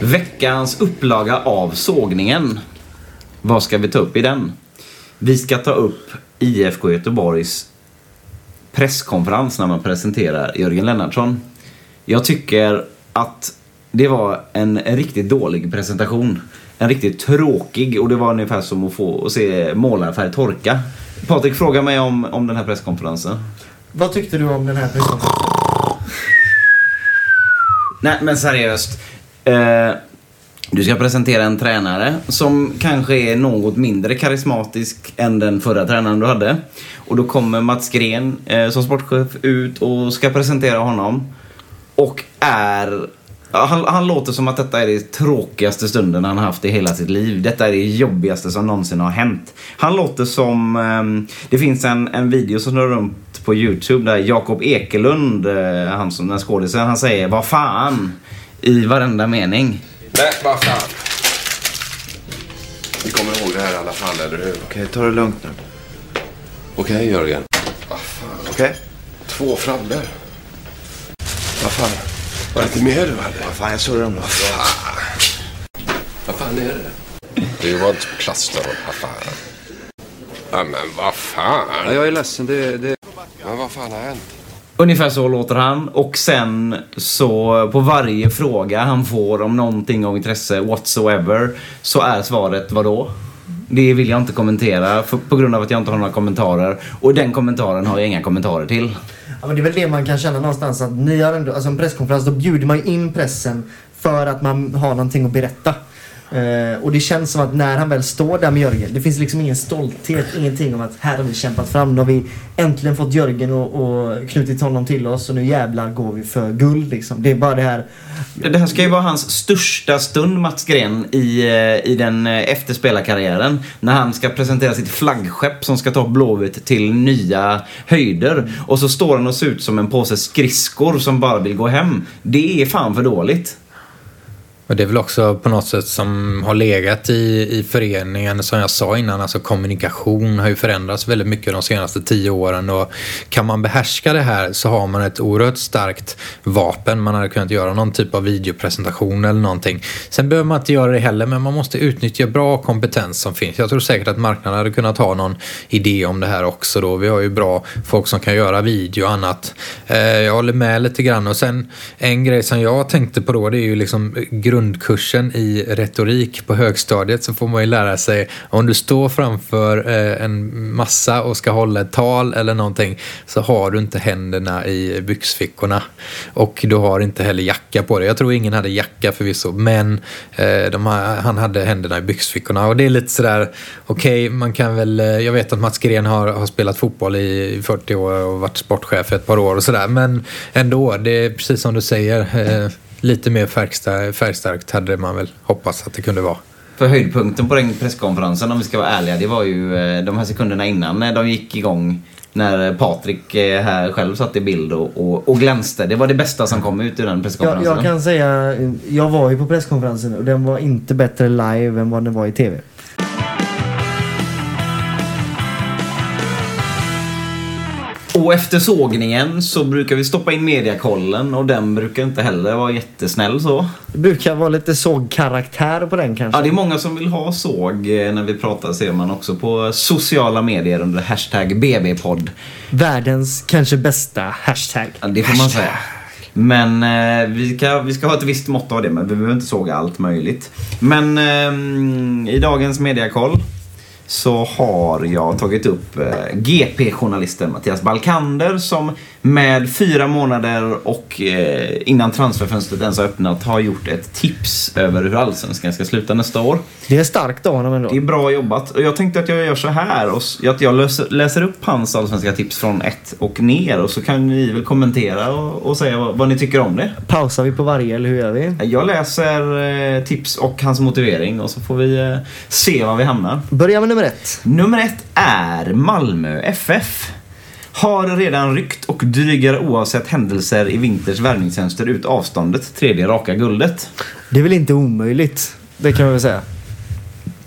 Veckans upplaga av sågningen. Vad ska vi ta upp i den? Vi ska ta upp IFK Göteborgs presskonferens när man presenterar Jörgen Lennartsson. Jag tycker att det var en riktigt dålig presentation. En riktigt tråkig och det var ungefär som att få att se målarfärg torka. Patrik fråga mig om, om den här presskonferensen. Vad tyckte du om den här presskonferensen? Nej, men seriöst. Eh, du ska presentera en tränare som kanske är något mindre karismatisk än den förra tränaren du hade. Och då kommer Mats Gren eh, som sportchef ut och ska presentera honom. Och är... ja, Han, han låter som att detta är det tråkigaste stunden han har haft i hela sitt liv. Detta är det jobbigaste som någonsin har hänt. Han låter som... ehm, det finns en, en video som snurrar runt på Youtube där Jakob Ekelund, eh, han som den skådisen, han säger vad fan i varenda mening. Nej, vad fan. Vi kommer ihåg det här i alla fall, eller hur? Okej, ta det lugnt nu. Okej, Jörgen. Okej? Två frallor. Vad fan? Var det inte mer du hade? Vad fan, jag surrar om det. Vad fan är det? Det var inte klassdagen. Vad fan? Ja, men vad fan? Ja, jag är ledsen. Det, det... Men vad fan har hänt? Ungefär så låter han och sen så på varje fråga han får om någonting av intresse whatsoever så är svaret vadå? Det vill jag inte kommentera för, på grund av att jag inte har några kommentarer och den kommentaren har jag inga kommentarer till. Ja, men det är väl det man kan känna någonstans att ni har ändå, alltså en presskonferens, då bjuder man ju in pressen för att man har någonting att berätta. Eh, och det känns som att när han väl står där med Jörgen, det finns liksom ingen stolthet, ingenting om att här har vi kämpat fram, nu har vi äntligen fått Jörgen och, och knutit honom till oss och nu jävlar går vi för guld liksom. Det är bara det här, Det här ska ju vara hans största stund, Mats Gren, i, eh, i den eh, efterspelarkarriären. efter spelarkarriären. När han ska presentera sitt flaggskepp som ska ta Blåvitt till nya höjder. Och så står han och ser ut som en påse skridskor som bara vill gå hem. Det är fan för dåligt. Och det är väl också på något sätt som har legat i, i föreningen, som jag sa innan, alltså kommunikation har ju förändrats väldigt mycket de senaste tio åren och kan man behärska det här så har man ett oerhört starkt vapen. Man hade kunnat göra någon typ av videopresentation eller någonting. Sen behöver man inte göra det heller, men man måste utnyttja bra kompetens som finns. Jag tror säkert att marknaden hade kunnat ha någon idé om det här också då. Vi har ju bra folk som kan göra video och annat. Eh, jag håller med lite grann och sen en grej som jag tänkte på då, det är ju liksom grundkursen i retorik på högstadiet så får man ju lära sig om du står framför eh, en massa och ska hålla ett tal eller någonting så har du inte händerna i byxfickorna och du har inte heller jacka på dig. Jag tror ingen hade jacka förvisso men eh, de han hade händerna i byxfickorna och det är lite sådär okej man kan väl, eh, jag vet att Mats Gren har, har spelat fotboll i 40 år och varit sportchef ett par år och sådär men ändå, det är precis som du säger lite mer färgstarkt, färgstarkt hade man väl hoppats att det kunde vara. För höjdpunkten på den presskonferensen, om vi ska vara ärliga, det var ju eh, de här sekunderna innan när de gick igång. När Patrik eh, här själv satt i bild och, och, och glänste. Det var det bästa som kom ut ur den jag, presskonferensen. jag kan säga, jag var ju på presskonferensen och den var inte bättre live än vad den var i TV. Och efter sågningen så brukar vi stoppa in mediakollen och den brukar inte heller vara jättesnäll så. Det brukar vara lite sågkaraktär på den kanske. Ja, det är många som vill ha såg eh, när vi pratar ser man också på sociala medier under hashtag BB-podd. Världens kanske bästa hashtag. Ja, det får man säga. Men eh, vi, ska, vi ska ha ett visst mått av det, men vi behöver inte såga allt möjligt. Men eh, i dagens mediakoll så har jag tagit upp eh, GP-journalisten Mattias Balkander som med fyra månader och eh, innan transferfönstret ens har öppnat har gjort ett tips över hur Allsvenskan ska sluta nästa år. Det är starkt av honom ändå. Det är bra jobbat. Och jag tänkte att jag gör så här. Och att jag läser, läser upp hans allsvenska tips från ett och ner. Och så kan ni väl kommentera och, och säga vad, vad ni tycker om det. Pausar vi på varje eller hur gör vi? Jag läser eh, tips och hans motivering och så får vi eh, se var vi hamnar. Börja med nummer ett. Nummer ett är Malmö FF. Har redan ryckt och drygar oavsett händelser i vinters värvningstjänster ut avståndet. Tredje raka guldet. Det är väl inte omöjligt. Det kan man väl säga.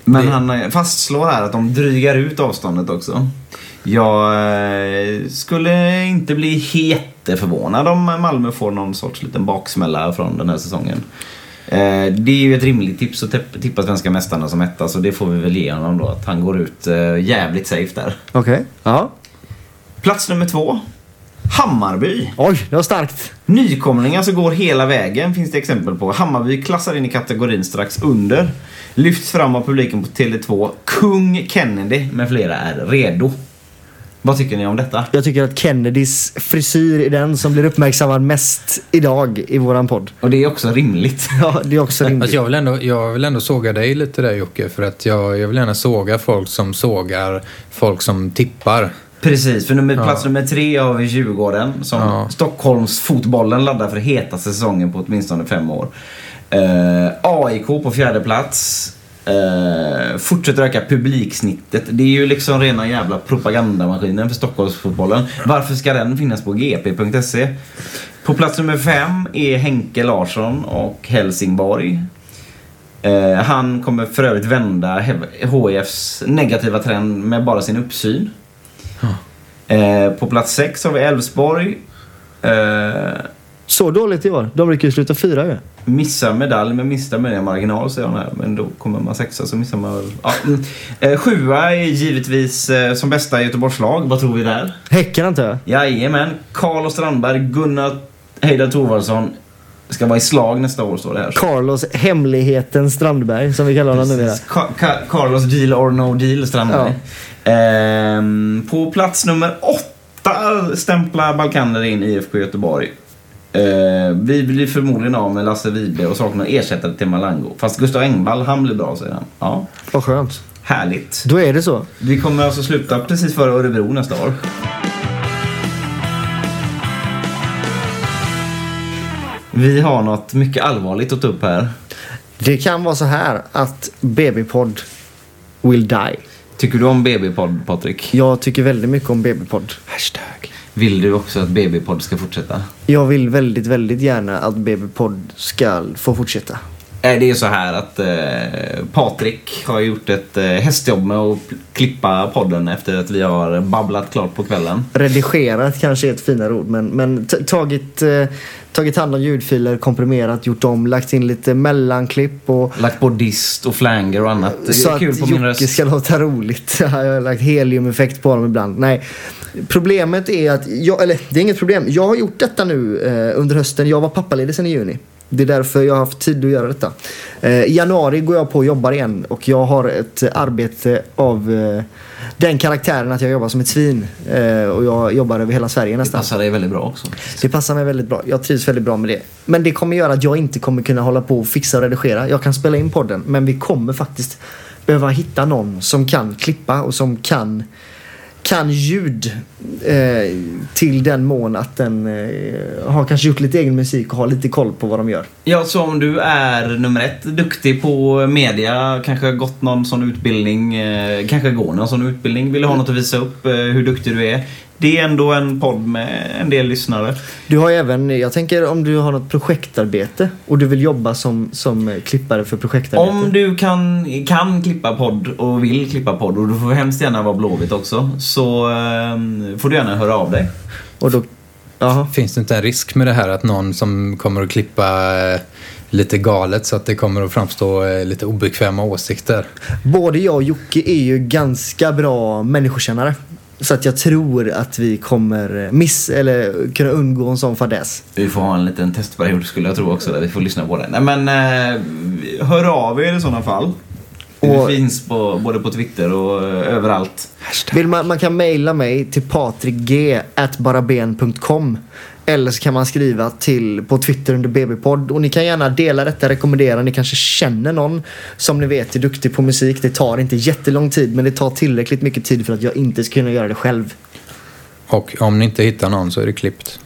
Men han eh, fastslår här att de drygar ut avståndet också. Jag eh, skulle inte bli jätteförvånad om Malmö får någon sorts liten baksmälla från den här säsongen. Eh, Det är ju ett rimligt tips att tipp- tippa svenska mästarna som etta så det får vi väl ge honom då att han går ut eh, jävligt safe där. Okej. Ja. Plats nummer två. Hammarby. Oj, det var starkt. Nykomlingar som går hela vägen finns det exempel på. Hammarby klassar in i kategorin strax under. Lyfts fram av publiken på Tele2. Kung Kennedy med flera är redo. Vad tycker ni om detta? Jag tycker att Kennedys frisyr är den som blir uppmärksammad mest idag i våran podd. Och det är också rimligt. [laughs] Ja, det är också rimligt. Alltså jag, vill ändå, jag vill ändå såga dig lite där Jocke, för att jag, jag vill gärna såga folk som sågar folk som tippar. Precis, för nummer, Ja. plats nummer tre har vi Djurgården som Ja. Stockholms fotbollen laddar för hetaste säsongen på åtminstone fem år. Eh, AIK på fjärde plats. Eh, fortsätter öka publiksnittet. Det är ju liksom rena jävla propagandamaskinen för Stockholmsfotbollen. Varför ska den finnas på gp.se? På plats nummer fem är Henke Larsson och Helsingborg. Eh, han kommer för övrigt vända HIFs negativa trend med bara sin uppsyn. Eh, på plats 6 har vi Elfsborg. Eh, Så dåligt i år. De brukar ju sluta fyra ju. Missar medalj med minsta möjliga marginal säger hon här. Men då kommer man sexa så missar man väl. Ja. mm. Eh, sjua är givetvis eh, som bästa Göteborgslag. Vad tror vi där? Häcken antar jag. Jajamän. Carlos Strandberg, Gunnar Heidar Thorvaldsson. Ska vara i slag nästa år står det här. Carlos Hemligheten Strandberg som vi kallar honom numera. Ka- Ka- Carlos Deal or No Deal Strandberg. Ehm, på plats nummer åtta stämplar Balkaner in IFK Göteborg. Ehm, vi blir förmodligen av med Lasse Vibe och saknar ersättare till Malango. Fast Gustav Engvall, han blir bra säger han. Ja, Vad skönt. härligt. Då är det så. Vi kommer alltså sluta precis före Örebro nästa år. Vi har något mycket allvarligt att ta upp här. Det kan vara så här att BB-podd will die. Tycker du om BB-podd, Patrik? Jag tycker väldigt mycket om BB-podd. Hashtag. Vill du också att BB-podd ska fortsätta? Jag vill väldigt, väldigt gärna att BB-podd ska få fortsätta. Det är så här att eh, Patrik har gjort ett eh, hästjobb med att klippa podden efter att vi har babblat klart på kvällen. Redigerat kanske är ett finare ord men, men tagit, eh, tagit hand om ljudfiler, komprimerat, gjort om, lagt in lite mellanklipp och Lagt på dist och flanger och annat. Det så är kul att på Jocke röst. ska låta roligt. [laughs] Jag har lagt heliumeffekt på honom ibland. Nej. Problemet är att, jag, eller det är inget problem. Jag har gjort detta nu eh, under hösten. Jag var pappaledig sedan i juni. Det är därför jag har haft tid att göra detta. Eh, I januari går jag på och jobbar igen och jag har ett arbete av eh, den karaktären att jag jobbar som ett svin. Eh, och jag jobbar över hela Sverige Det nästan. passar dig väldigt bra också. Det passar mig väldigt bra. Jag trivs väldigt bra med det. Men det kommer göra att jag inte kommer kunna hålla på och fixa och redigera. Jag kan spela in podden men vi kommer faktiskt behöva hitta någon som kan klippa och som kan kan ljud eh, till den mån att den eh, har kanske gjort lite egen musik och har lite koll på vad de gör. Ja, så om du är nummer ett, duktig på media, kanske har gått någon sån utbildning, eh, kanske går någon sån utbildning, vill ha något att visa upp eh, hur duktig du är. Det är ändå en podd med en del lyssnare. Du har även, jag tänker om du har något projektarbete och du vill jobba som, som klippare för projektarbete. Om du kan, kan klippa podd och vill klippa podd och du får hemskt gärna vara Blåvitt också så eh, får du gärna höra av dig. Och då, jaha. Finns det inte en risk med det här att någon som kommer att klippa eh, lite galet så att det kommer att framstå eh, lite obekväma åsikter? Både jag och Jocke är ju ganska bra människokännare. Så att jag tror att vi kommer miss eller kunna undgå en sån fadäs. Vi får ha en liten testperiod skulle jag tro också där vi får lyssna på det. Nej men eh, hör av er i sådana fall. Och- Vi finns på, både på Twitter och eh, överallt. Vill man, man kan mejla mig till patrikg.baraben.com eller så kan man skriva till på Twitter under BB-podd. Och ni kan gärna dela detta, rekommendera. Ni kanske känner någon som ni vet är duktig på musik. Det tar inte jättelång tid men det tar tillräckligt mycket tid för att jag inte ska kunna göra det själv. Och om ni inte hittar någon så är det klippt.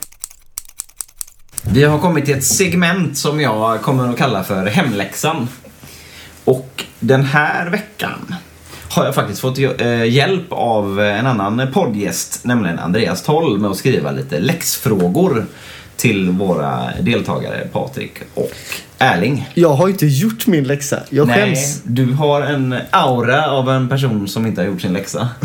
Vi har kommit till ett segment som jag kommer att kalla för hemläxan. Och den här veckan har jag faktiskt fått eh, hjälp av en annan poddgäst, nämligen Andreas Toll, med att skriva lite läxfrågor till våra deltagare Patrik och Erling. Jag har inte gjort min läxa. Jag Nej, skäms. du har en aura av en person som inte har gjort sin läxa. [laughs]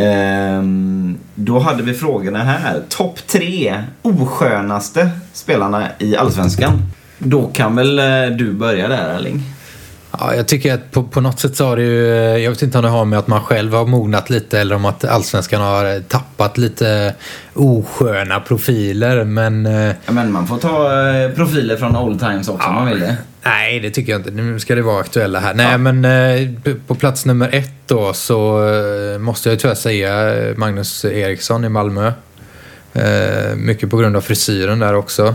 Ehm, då hade vi frågorna här. Topp tre oskönaste spelarna i Allsvenskan. Då kan väl eh, du börja där Erling? Ja, jag tycker att på, på något sätt så har det ju, eh, jag vet inte om det har med att man själv har mognat lite eller om att allsvenskan har eh, tappat lite osköna profiler men eh, Ja, men man får ta profiler från old times också om man vill det. Nej, det tycker jag inte. Nu ska det vara aktuella här. Nej, men eh, p- på plats nummer ett då så måste jag tyvärr säga Magnus Eriksson i Malmö. Mycket på grund av frisyren där också.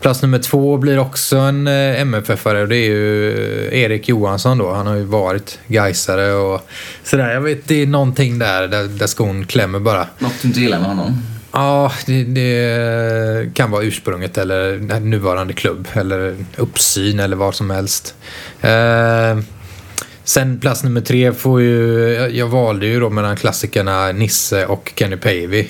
Plats nummer två blir också en eh, MFF-are och det är ju eh, Erik Johansson då. Han har ju varit Gaisare och sådär. Jag vet, det är någonting där, där, där skon klämmer bara. Något du inte gillar med honom? Ja, det, det kan vara ursprunget eller nuvarande klubb eller uppsyn eller vad som helst. Eh, sen plats nummer tre får ju, jag, valde ju då mellan klassikerna Nisse och Kenny Pavey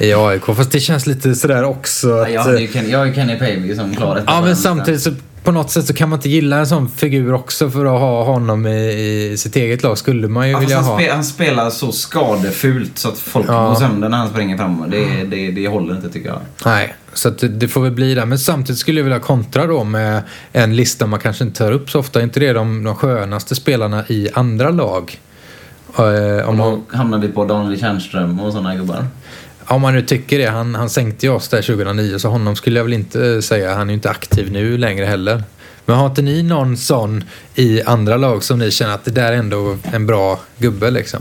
i AIK. Fast det känns lite sådär också att... jag, hade ju Ken, jag har ju Kenny Pavey som klar Ja, men samtidigt så på något sätt så kan man inte gilla en sån figur också för att ha honom i, i sitt eget lag. Skulle man ju Ja, vilja han, ha. spe, han spelar så skadefult så att folk Ja. går sönder när han springer fram. Det, det, det håller inte tycker jag. Nej, så det, det får väl bli där. Men samtidigt skulle jag vilja kontra då med en lista man kanske inte tar upp så ofta. Är inte det de, de skönaste spelarna i andra lag? Och om, man, då hamnar vi på Daniel Tjärnström och sådana gubbar om man nu tycker det. Han, han sänkte ju oss där 2009 så honom skulle jag väl inte eh, säga. Han är ju inte aktiv nu längre heller. Men har inte ni någon sån i andra lag som ni känner att det där är ändå en bra gubbe liksom?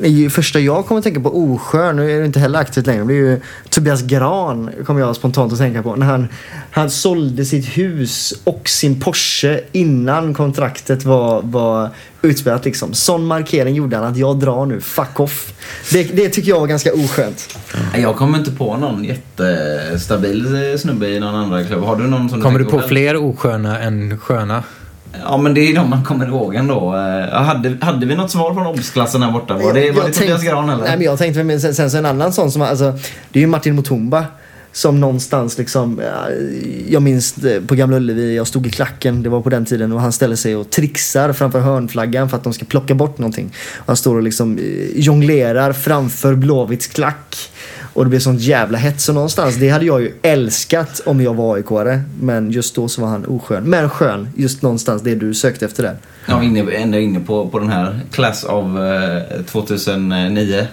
Det är ju första jag kommer att tänka på oskön, nu är det inte heller aktivt längre, det är ju Tobias Gran kommer jag spontant att tänka på. När han, han sålde sitt hus och sin Porsche innan kontraktet var, var utspelat liksom. Sån markering gjorde han att jag drar nu, fuck off. Det, det tycker jag var ganska oskönt. Jag kommer inte på någon jättestabil snubbe i någon andra klubb. Har du någon som Kommer du tänker på själv? fler osköna än sköna? Ja men det är de man kommer ihåg ändå. Eh, Hade, hade vi något svar från obsklassen här borta? Var det, var Jag det Tobias tänkte- Gran eller? Nej men jag tänkte, men sen, sen så en annan sån som, alltså, det är ju Martin Mutumba. Som någonstans liksom, jag minns eh, på Gamla Ullevi, jag stod i klacken, det var på den tiden och han ställer sig och trixar framför hörnflaggan för att de ska plocka bort någonting. Och han står och liksom eh, jonglerar framför Blåvitts klack. Och det blev sånt jävla hets Så någonstans, det hade jag ju älskat om jag var AIK-are. Men just då så var han oskön. Men skön, just någonstans det du sökte efter där. Ja, var inne, ändå inne på, på den här Class av eh, 2009.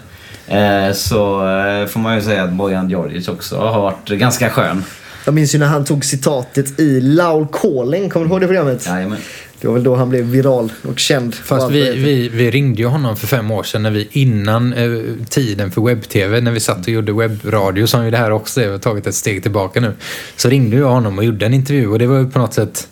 Eh, så eh, får man ju säga att Bojan Djordjic också har varit ganska skön. Jag minns ju när han tog citatet i Laul Calling, kommer du ihåg det programmet? Jajamän. Det var väl då han blev viral och känd. Fast vi, vi, vi ringde ju honom för fem år sedan när vi innan eh, tiden för webb-tv, när vi satt och gjorde webbradio som ju det här också är, vi har tagit ett steg tillbaka nu. Så ringde jag honom och gjorde en intervju och det var ju på något sätt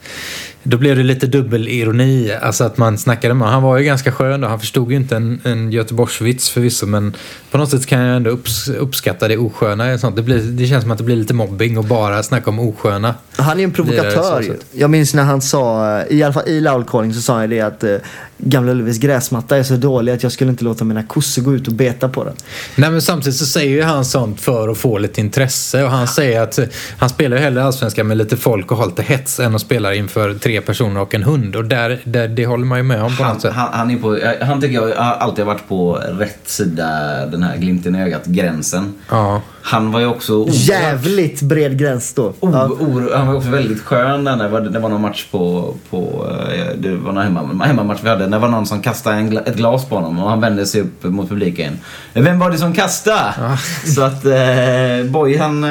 då blev det lite dubbelironi, alltså att man snackade med Han var ju ganska skön då, han förstod ju inte en, en Göteborgsvits förvisso men på något sätt kan jag ändå upps, uppskatta det osköna. Sånt. Det, blir, det känns som att det blir lite mobbing och bara snacka om osköna. Han är en provokatör sett. Jag minns när han sa, i alla fall i Laul Calling så sa han det att eh, Gamla Ullevis gräsmatta är så dålig att jag skulle inte låta mina kossor gå ut och beta på den. Nej men samtidigt så säger ju han sånt för att få lite intresse och han säger att han spelar ju hellre allsvenskan med lite folk och har lite hets än att spela inför tre personer och en hund och där, där, det håller man ju med om på Han, något sätt. han, han, är på, eh, han tycker jag har alltid varit på rätt sida den här glimten i ögat, gränsen. Ja. Han var ju också oerhört- Jävligt bred gräns då. O, Ja. o, han var också väldigt skön där när det var, det var någon match på, på eh, det var någon hemma, hemmamatch vi hade. När det var någon som kastade en, ett glas på honom och han vände sig upp mot publiken. Vem var det som kastade? Så att eh, Boy han, eh,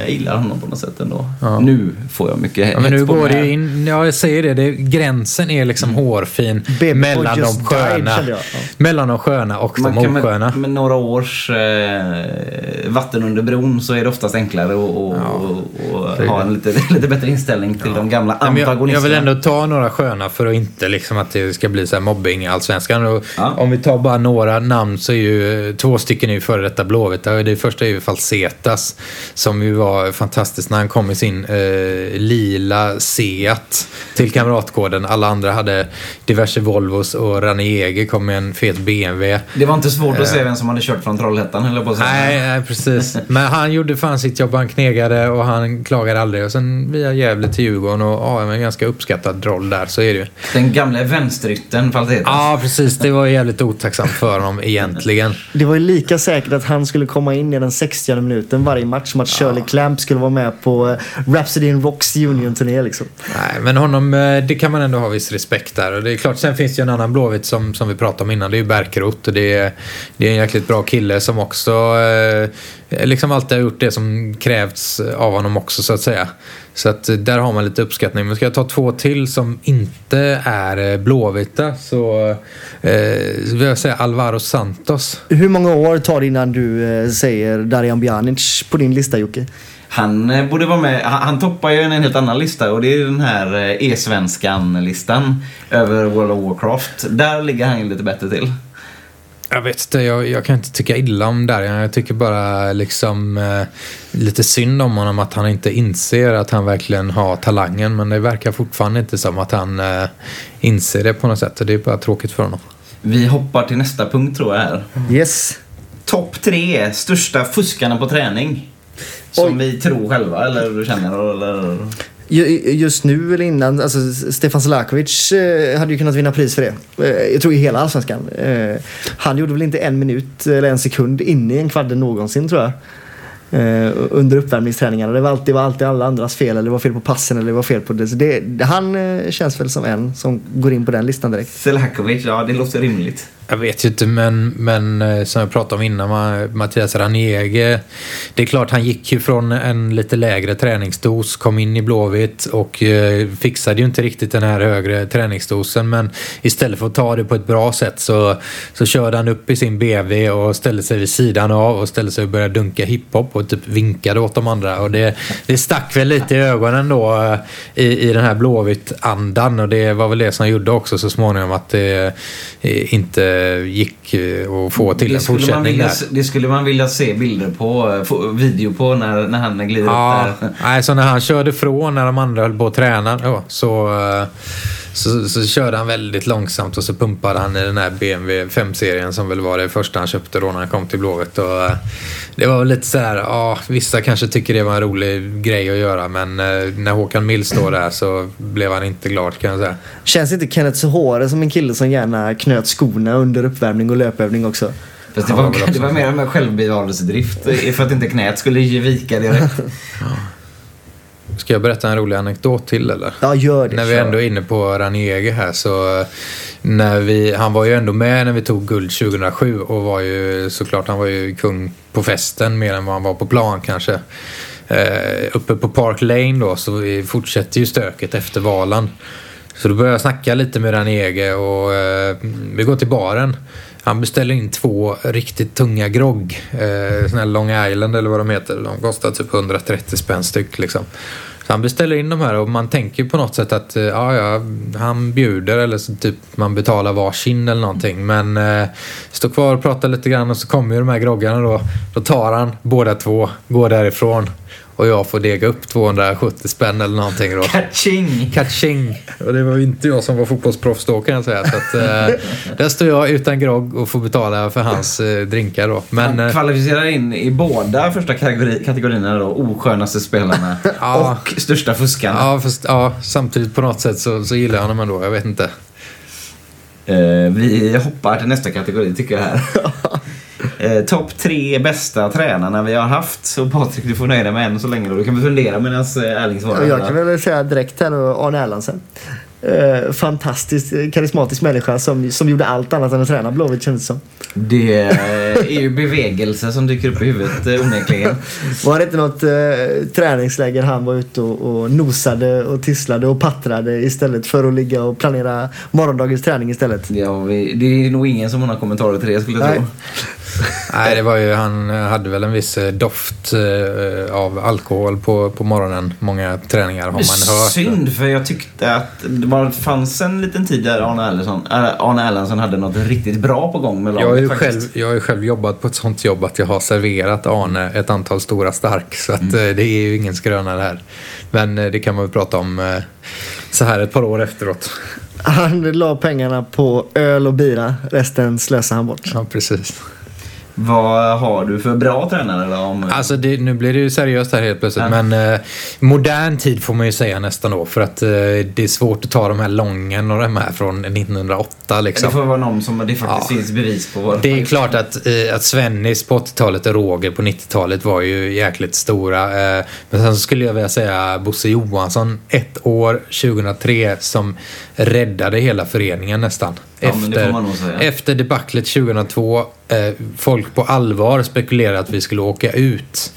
jag gillar honom på något sätt ändå. Ja. Nu får jag mycket Ja, men nu går det ju in, ja jag säger det, det gränsen är liksom hårfin Baby mellan de sköna. died. Ja. Mellan de sköna och Man de kan med, osköna. med några års eh, vatten under bron så är det oftast enklare att är ha en lite, [laughs] lite bättre inställning till de gamla men jag, antagonisterna. jag vill ändå ta några sköna för att inte liksom att det ska bli så här mobbing i Allsvenskan. Och Ja. Om vi tar bara några namn så är ju eh, två stycken är före detta Blåvitt. Det första är ju Falsetas som ju var fantastiskt när han kom i sin eh, lila Seat till Kamratgården. Alla andra hade diverse Volvos och Ranne Jäger kom med en fet BMW. Det var inte svårt att se vem som hade kört från Trollhättan jag på att säga. Nej, nej, precis. Men han gjorde fan sitt jobb. Han knegade och han klagade aldrig. Och sen via Gävle till Djurgården och ja, en ganska uppskattad roll där. Så är det ju. Den gamla vänsterytten Falsetas. Ja, precis. Det var jävligt otacksamt för honom egentligen. Det var ju lika säkert att han skulle komma in i den 60 minuten varje match som att Shirley Clamp skulle vara med på eh, Rhapsody in Rocks Union-turné liksom. Nej, men honom, eh, det kan man ändå ha viss respekt där. Och det är klart, sen finns det ju en annan Blåvitt som, som vi pratade om innan. Det är ju Bärkroth. Och det är, det är en jäkligt bra kille som också eh, liksom alltid har gjort det som krävts av honom också så att säga. Så att eh, där har man lite uppskattning. Men ska jag ta två till som inte är eh, blåvita så eh, vill jag säga Alvaro Santos. Hur många år tar det innan du eh, säger Darijan Bjanic på din lista Jocke? Han eh, borde vara med. Han, han toppar ju en helt annan lista och det är den här eh, E-svenskan-listan över World of Warcraft. Där ligger han ju lite bättre till. Jag vet inte, jag, jag kan inte tycka illa om där. Jag tycker bara liksom eh, lite synd om honom att han inte inser att han verkligen har talangen. Men det verkar fortfarande inte som att han eh, inser det på något sätt. Och Det är bara tråkigt för honom. Vi hoppar till nästa punkt tror jag här. Yes. Topp tre största fuskarna på träning. Som Oj. vi tror själva eller känner eller... Just nu eller innan, alltså Stefan Selakovic eh, hade ju kunnat vinna pris för det. Eh, jag tror i hela allsvenskan. Eh, han gjorde väl inte en minut eller en sekund inne i en kvadde någonsin tror jag. Under uppvärmningsträningarna. Det var, alltid, det var alltid alla andras fel eller det var fel på passen eller det var fel på det. Så det, han känns väl som en som går in på den listan direkt. Selakovic, ja det låter rimligt. Jag vet ju inte, men, men eh, som jag pratade om innan, Mattias Ranege. Det är klart, han gick ju från en lite lägre träningsdos, kom in i Blåvitt och eh, fixade ju inte riktigt den här högre träningsdosen. Men istället för att ta det på ett bra sätt så, så körde han upp i sin BV och ställde sig vid sidan av och ställde sig och började dunka hiphop och typ vinkade åt de andra. Och det, det stack väl lite i ögonen då eh, i, i den här Blåvitt-andan och det var väl det som gjorde också så småningom att det inte gick eh, att få till en det, skulle man fortsättning vilja, där. se- det skulle man vilja se bilder på, eh, video på när, när han glider Ja, upp där. nej, så när han körde från när de andra höll på att träna ja, så, eh, så, så körde han väldigt långsamt och så pumpade han i den här BMW 5-serien som väl var det första han köpte då när han kom till Blåvitt. Och, eh, det var väl lite så här, ja, vissa kanske tycker det var en rolig grej att göra men eh, när Håkan Mild står där så blev han inte glad kan jag säga. Känns inte Kenneth Sohore som en kille som gärna knöt skorna under uppvärmning och löpövning också? Fast det var, det var mer med självbevarelsedrift för att inte knät skulle ge vika direkt. [laughs] Ska jag berätta en rolig anekdot till eller? Ja, gör det. När vi ändå är inne på Raniege här så när vi, han var ju ändå med när vi tog guld 2007 och var ju såklart han var ju kung på festen mer än vad han var på plan kanske. Eh, uppe på Park Lane då så vi fortsätter ju stöket efter Valan. Så då börjar jag snacka lite med Raniege och eh, vi går till baren. Han beställer in två riktigt tunga grogg. Eh, såna här Long Island eller vad de heter. De kostar typ 130 spänn styck liksom. Så han beställer in de här och man tänker på något sätt att eh, ja, ja, han bjuder eller så typ man betalar varsin eller någonting. Men eh, står kvar och pratar lite grann och så kommer ju de här groggarna då. Då tar han båda två, går därifrån och jag får dega upp 270 spänn eller någonting då. Catching! Catching! Och det var ju inte jag som var fotbollsproffs då kan jag säga. Så att, eh, [laughs] där står jag utan grogg och får betala för hans eh, drinkar då. Men Han eh, kvalificerar in i båda första kategori, kategorierna då. Oskönaste spelarna [laughs] Ja. och största fuskarna. ja, fast, ja, samtidigt på något sätt så, så gillar jag honom ändå. Jag vet inte. Eh, vi hoppar till nästa kategori tycker jag här. [laughs] eh, Topp tre bästa tränarna vi har haft. Så Patrik, du får nöja dig med en så länge då. Du kan väl fundera medan eh, Erling svarar. Jag kan väl säga direkt här då, Arne Erlandsen. Eh, fantastiskt eh, karismatisk människa som, som gjorde allt annat än att träna Blåvitt kändes det som. Det eh, är ju bevegelse som dyker upp i huvudet eh, onekligen. [laughs] Var det inte något eh, träningsläger han var ute och, och nosade och tisslade och pattrade istället för att ligga och planera morgondagens träning istället? Ja, vi, det är nog ingen som har några kommentarer till det skulle jag Nej. tro. Nej, det var ju, han hade väl en viss eh, doft eh, av alkohol på, på morgonen. Många träningar har man hört. Synd, för jag tyckte att det bara fanns en liten tid där Arne Erlandsson, äh, Arne Erlandsson hade något riktigt bra på gång med laget Jag har, ju faktiskt. själv, jag har ju själv jobbat på ett sånt jobb att jag har serverat Arne ett antal stora stark. Så att, Mm. eh, det är ju ingen skröna det här. Men eh, det kan man väl prata om eh, så här ett par år efteråt. Han la pengarna på öl och bira, resten slösade han bort. Ja, precis. Vad har du för bra tränare då? Om, Alltså det, nu blir det ju seriöst här helt plötsligt. Ja. Men eh, modern tid får man ju säga nästan då. För att eh, det är svårt att ta de här lången och de här från 1908 det liksom. får vara någon som det faktiskt Ja. finns bevis på. Det är klart att, eh, att Svennis på 80-talet och Roger på 90-talet var ju jäkligt stora. Eh, men sen så skulle jag vilja säga Bosse Johansson, ett år 2003, som räddade hela föreningen nästan. Ja, säga. efter debaclet 2002, eh, folk på allvar spekulerade att vi skulle åka ut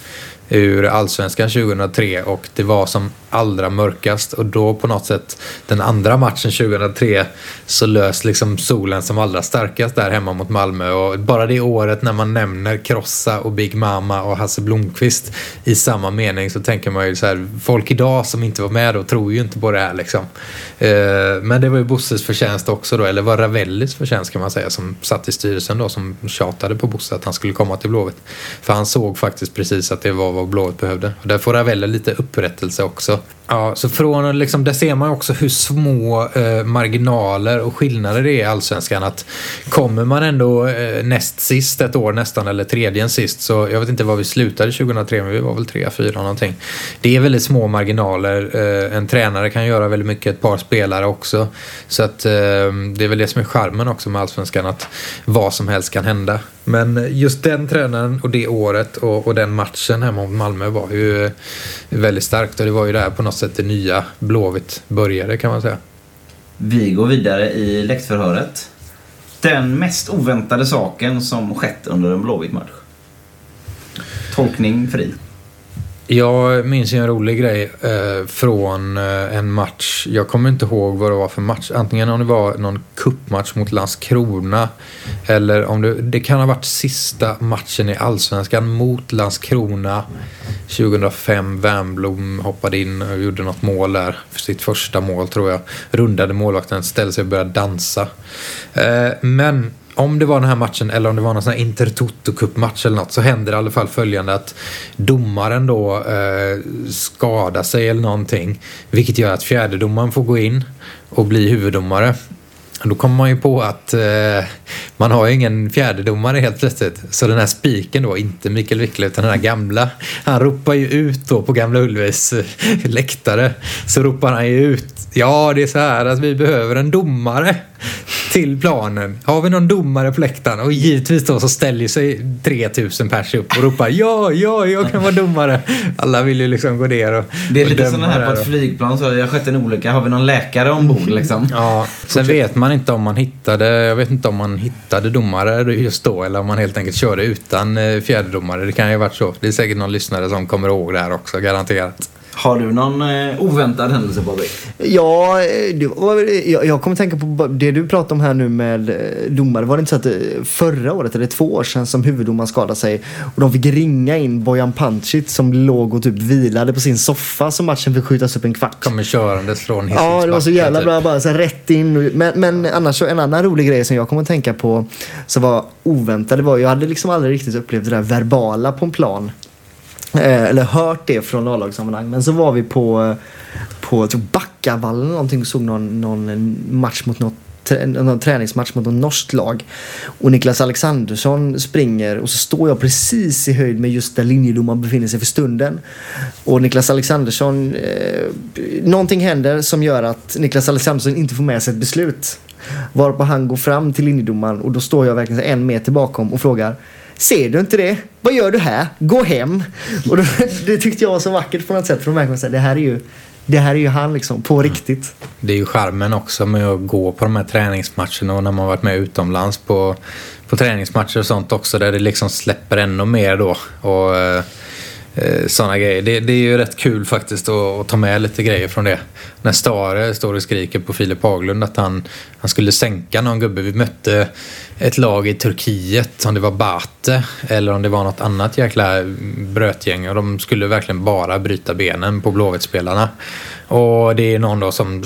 ur allsvenskan 2003 och det var som allra mörkast och då på något sätt den andra matchen 2003 så lös liksom solen som allra starkast där hemma mot Malmö och bara det året när man nämner Krossa och Big Mama och Hasse Blomqvist i samma mening så tänker man ju så här folk idag som inte var med då tror ju inte på det här liksom. Eh, men det var ju Bosses förtjänst också då, eller var Ravellis förtjänst kan man säga som satt i styrelsen då som tjatade på Bosse att han skulle komma till Blåvitt. För han såg faktiskt precis att det var vad Blåvitt behövde. Och där får Ravelli lite upprättelse också. Ja, så från liksom, där ser man ju också hur små eh, marginaler och skillnader det är i Allsvenskan. Att kommer man ändå eh, näst sist ett år nästan, eller tredje sist, så jag vet inte var vi slutade 2003, men vi var väl trea, fyra någonting. Det är väldigt små marginaler. Eh, en tränare kan göra väldigt mycket, ett par spelare också. Så att eh, det är väl det som är charmen också med Allsvenskan, att vad som helst kan hända. Men just den tränaren och det året och, och den matchen hemma mot Malmö var ju eh, väldigt starkt och det var ju där på något sätt det nya Blåvitt började kan man säga. Vi går vidare i läktförhöret. Den mest oväntade saken som skett under en Blåvitt match. Tolkning fri. Jag minns ju en rolig grej eh, från eh, en match. Jag kommer inte ihåg vad det var för match. Antingen om det var någon kuppmatch mot Landskrona eller om det, det kan ha varit sista matchen i Allsvenskan mot Landskrona 2005. Wernbloom hoppade in och gjorde något mål där. För sitt första mål tror jag. Rundade målvakten, ställde sig och började dansa. Eh, men om det var den här matchen eller om det var någon sån här Intertoto-cupmatch eller något så händer i alla fall följande att domaren då eh, skadar sig eller någonting. Vilket gör att fjärdedomaren får gå in och bli huvuddomare. Då kommer man ju på att eh, man har ju ingen fjärdedomare helt plötsligt. Så den här spiken då, inte Mikael Wickle utan den här gamla, han ropar ju ut då på Gamla Ullevis eh, läktare. Så ropar han ju ut, ja det är så här att vi behöver en domare till planen. Har vi någon domare på läktaren? Och givetvis då så ställer sig 3000 pers upp och ropar ja, ja, jag kan vara domare. Alla vill ju liksom gå ner och Det är och lite sådana här på ett flygplan så har skett en olycka. Har vi någon läkare ombord liksom? Ja, sen vet man inte om man hittade, jag vet inte om man hittade domare just då eller om man helt enkelt körde utan eh, fjärdedomare. Det kan ju ha varit så. Det är säkert någon lyssnare som kommer ihåg det här också, garanterat. Har du någon eh, oväntad händelse Bobby? Ja, eh, det var, jag, jag kommer tänka på det du pratade om här nu med eh, domare. Var det inte så att eh, förra året, eller två år sedan, som huvuddomaren skadade sig och de fick ringa in Bojan Pancic som låg och typ vilade på sin soffa så matchen fick skjutas upp en kvart. Kommer körandes från Ja, det var så jävla backe, bra. Bara så här rätt in. Men, men annars så en annan rolig grej som jag kommer att tänka på som var oväntad. Det var, jag hade liksom aldrig riktigt upplevt det där verbala på en plan. Eh, eller hört det från A-lagssammanhang. Men så var vi på, eh, på Backavallen eller någonting och såg någon, någon match mot något någon träningsmatch mot något norskt lag. Och Niklas Alexandersson springer och så står jag precis i höjd med just där linjedomaren befinner sig för stunden. Och Niklas Alexandersson, eh, någonting händer som gör att Niklas Alexandersson inte får med sig ett beslut. Varpå han går fram till linjedomaren och då står jag verkligen en meter bakom och frågar Ser du inte det? Vad gör du här? Gå hem! Och då, [laughs] det tyckte jag var så vackert på något sätt. För då märker att det här är ju det här är ju han liksom, på riktigt. Det är ju charmen också med att gå på de här träningsmatcherna och när man varit med utomlands på, på träningsmatcher och sånt också där det liksom släpper ännu mer då. Och eh, Eh, sådana grejer. Det, det är ju rätt kul faktiskt att, att ta med lite grejer från det. När Stare står och skriker på Filip Haglund att han, han skulle sänka någon gubbe. Vi mötte ett lag i Turkiet, om det var Bate eller om det var något annat jäkla brötgäng och de skulle verkligen bara bryta benen på Blåvittspelarna. Och det är någon då som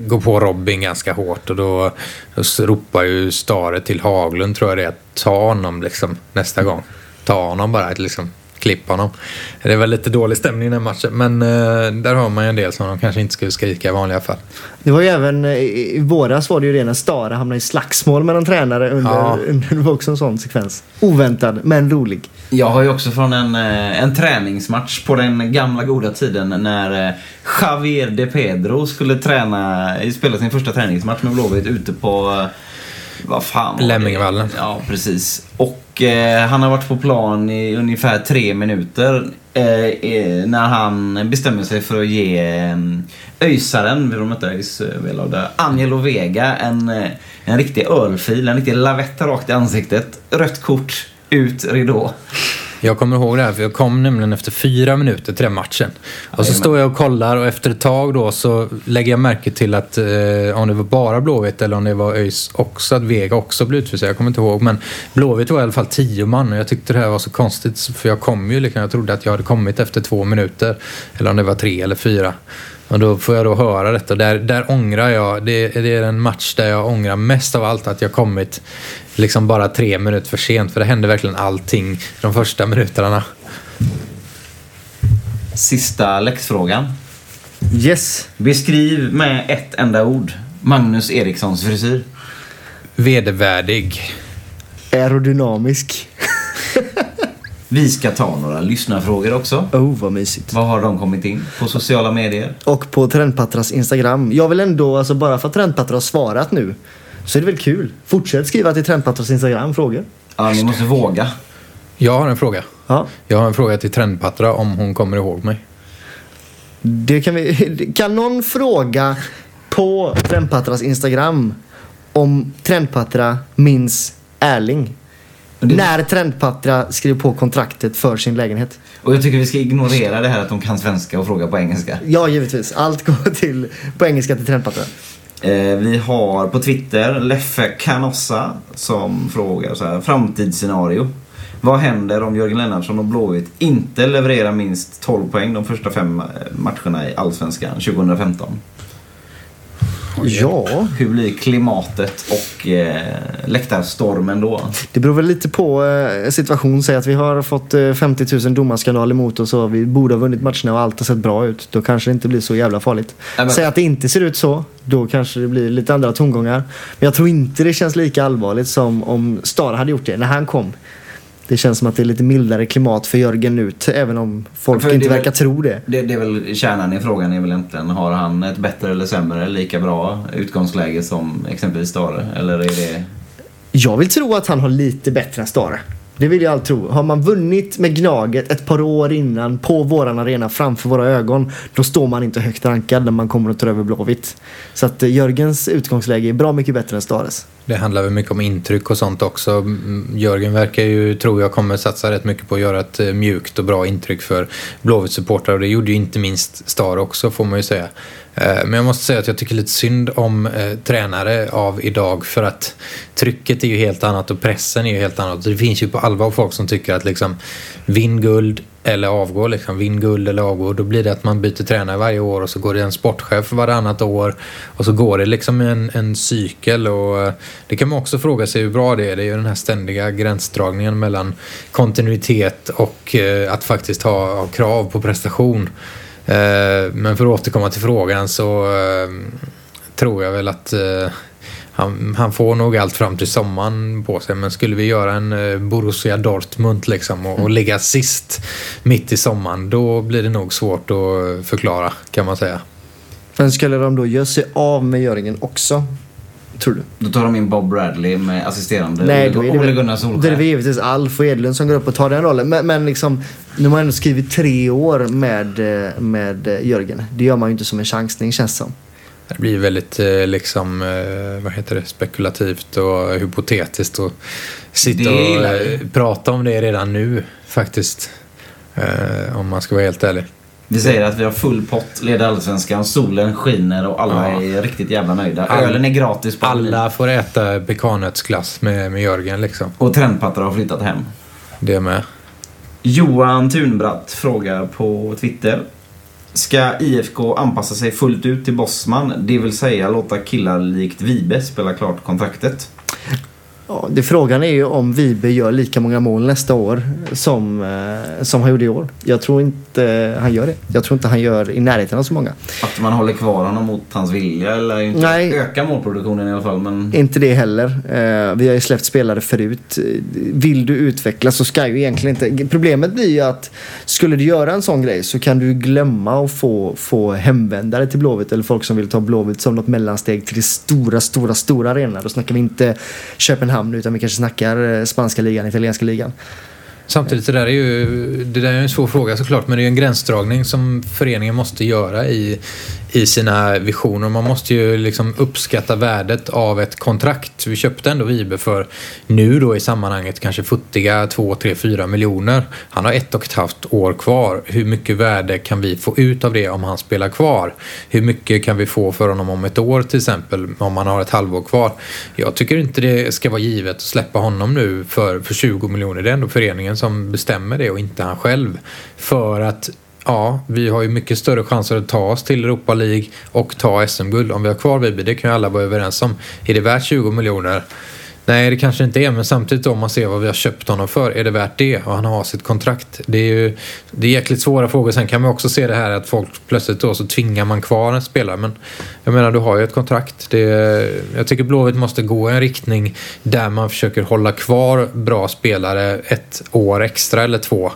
går på Robin ganska hårt och då, då ropar ju Stare till Haglund tror jag det är, ta honom liksom nästa gång. Ta honom bara, liksom klipp honom. Det var lite dålig stämning i den matchen men eh, där har man ju en del som de kanske inte skulle skrika i vanliga fall. Det var ju även, eh, i våras var det ju det när Stara hamnade i slagsmål med en tränare under, Ja. under, det var också en sån sekvens. Oväntad, men rolig. Jag har ju också från en, eh, en träningsmatch på den gamla goda tiden när Javier de Pedro skulle träna, spela sin första träningsmatch med Blåvitt ute på vad fan? Lemmingevallen. Ja, precis. Och eh, han har varit på plan i ungefär tre minuter eh, eh när han bestämmer sig för att ge eh, öjsaren, vi de inte ÖIS eh, Angelo Vega en, eh, en riktig örfil, en riktig lavett rakt i ansiktet. Rött kort, ut, ridå. Jag kommer ihåg det här för jag kom nämligen efter fyra minuter till den matchen. Och så Jajamän. står jag och kollar och efter ett tag då så lägger jag märke till att eh, om det var bara Blåvitt eller om det var ÖIS också, att Vega också blev utvisad. Jag kommer inte ihåg men Blåvitt var i alla fall tio man och jag tyckte det här var så konstigt för jag kom ju liksom, jag trodde att jag hade kommit efter två minuter. Eller om det var tre eller fyra. Och då får jag då höra detta. Där, där ångrar jag. Det, det är en match där jag ångrar mest av allt att jag kommit liksom bara tre minuter för sent. För det hände verkligen allting de första minuterna. Sista läxfrågan. Yes. Beskriv med ett enda ord Magnus Erikssons frisyr. Vedervärdig. Aerodynamisk. [laughs] Vi ska ta några lyssnarfrågor också. Oh, vad mysigt. Vad har de kommit in på sociala medier? Och på Trendpattras Instagram. Jag vill ändå, alltså bara för att Trendpattra har svarat nu, så är det väl kul. Fortsätt skriva till Trendpattras Instagram frågor. Ja, ni måste våga. Jag har en fråga. Ja, Jag har en fråga till Trendpattra om hon kommer ihåg mig. det kan vi... [laughs] Kan någon fråga på Trendpattras Instagram om Trendpattra minns Erling? Det- När Trendpattra skrev på kontraktet för sin lägenhet. Och jag tycker vi ska ignorera det här att de kan svenska och fråga på engelska. Ja, givetvis. Allt går till, på engelska till Trendpattra. Eh, vi har på Twitter Leffe Canossa som frågar så här. Framtidsscenario. Vad händer om Jörgen Lennartsson och Blåvitt inte levererar minst 12 poäng de första fem eh, matcherna i Allsvenskan 2015? Ja, Hur blir klimatet och eh, läktarstormen då? det beror väl lite på eh, situation. Säg att vi har fått eh, 50 000 domarskandaler emot oss och vi borde ha vunnit matcherna och allt har sett bra ut. Då kanske det inte blir så jävla farligt. Men- Säg att det inte ser ut så. Då kanske det blir lite andra tongångar. Men jag tror inte det känns lika allvarligt som om Stara hade gjort det när han kom. Det känns som att det är lite mildare klimat för Jörgen nu, även om folk För inte väl- verkar tro det. Det, det är väl kärnan i frågan är väl egentligen har han ett bättre eller sämre lika bra utgångsläge som exempelvis Stare? Eller är det... Jag vill tro att han har lite bättre än Stara. Det vill jag allt tro. Har man vunnit med Gnaget ett par år innan på våran arena framför våra ögon, då står man inte högt rankad när man kommer att ta över Blåvitt. Så att eh, Jörgens utgångsläge är bra mycket bättre än Stares. Det handlar väl mycket om intryck och sånt också. Jörgen verkar ju, tror jag, kommer satsa rätt mycket på att göra ett eh, mjukt och bra intryck för Blåvitt-supportrar och det gjorde ju inte minst Star också får man ju säga. Eh, men jag måste säga att jag tycker lite synd om eh, tränare av idag för att trycket är ju helt annat och pressen är ju helt annat. Det finns ju på allvar folk som tycker att liksom vinn guld eller avgå, liksom vinn guld eller avgå. Då blir det att man byter tränare varje år och så går det en sportchef varannat år och så går det liksom en, en cykel och eh, det kan man också fråga sig hur bra det är. Det är ju den här ständiga gränsdragningen mellan kontinuitet och eh, att faktiskt ha, ha krav på prestation. Eh, Men för att återkomma till frågan så eh, tror jag väl att eh, han, han får nog allt fram till sommaren på sig. Men skulle vi göra en eh, Borussia Dortmund liksom och, och ligga sist mitt i sommaren då blir det nog svårt att förklara kan man säga. Men skulle de då göra sig av med Jörgen också? Tror du? Då tar de in Bob Bradley med assisterande Nej, då är det Ole Gunnar är det Solskjaer. väl givetvis Alf och Edlund som går upp och tar den rollen. Men, men liksom, nu har man ändå skrivit tre år med, eh, med eh, Jörgen. Det gör man ju inte som en chansning känns som. Det blir väldigt eh, liksom, eh, vad heter det, spekulativt och hypotetiskt att sitta och eh, prata om det redan nu faktiskt. Om man ska vara helt ärlig. Vi säger att vi har full pott, leder Allsvenskan, solen skiner och alla Ja. är riktigt jävla nöjda. All- Ölen är gratis på Alla får äta pekannötsglass med, med Jörgen liksom. Och trendpattar har flyttat hem. Det med. Johan Thunbratt frågar på Twitter. Ska IFK anpassa sig fullt ut till Bosman? Det vill säga låta killar likt Vibe spela klart kontraktet? Ja, det frågan är ju om Vibe gör lika många mål nästa år som, eh, som han gjorde i år. Jag tror inte han gör det. Jag tror inte han gör i närheten av så många. Att man håller kvar honom mot hans vilja eller inte Nej. öka målproduktionen i alla fall. Men Inte det heller. Eh, vi har ju släppt spelare förut. Vill du utvecklas så ska ju egentligen inte... Problemet blir ju att skulle du göra en sån grej så kan du glömma att få, få hemvändare till Blåvitt eller folk som vill ta Blåvitt som något mellansteg till det stora, stora, stora arenan. Då snackar vi inte Köpenhamn utan vi kanske snackar eh, spanska ligan, italienska ligan. Samtidigt, det där är ju det där är en svår fråga såklart, men det är ju en gränsdragning som föreningen måste göra i, i sina visioner. Man måste ju liksom uppskatta värdet av ett kontrakt. Vi köpte ändå Vibe för nu då i sammanhanget kanske futtiga 2, 3, 4 miljoner. Han har ett och ett halvt år kvar. Hur mycket värde kan vi få ut av det om han spelar kvar? Hur mycket kan vi få för honom om ett år till exempel, om han har ett halvår kvar? Jag tycker inte det ska vara givet att släppa honom nu för, för 20 miljoner. Det är ändå föreningen som bestämmer det och inte han själv. För att Ja, vi har ju mycket större chanser att ta oss till Europa League och ta SM-guld om vi har kvar Vibe. Det kan ju alla vara överens om. Är det värt 20 miljoner Nej, det kanske inte är, men samtidigt om man ser vad vi har köpt honom för, är det värt det? Och han har sitt kontrakt. Det är ju det är jäkligt svåra frågor. Sen kan man också se det här att folk plötsligt då så tvingar man kvar en spelare. Men jag menar, du har ju ett kontrakt. Det jag tycker Blåvitt måste gå i en riktning där man försöker hålla kvar bra spelare ett år extra eller två.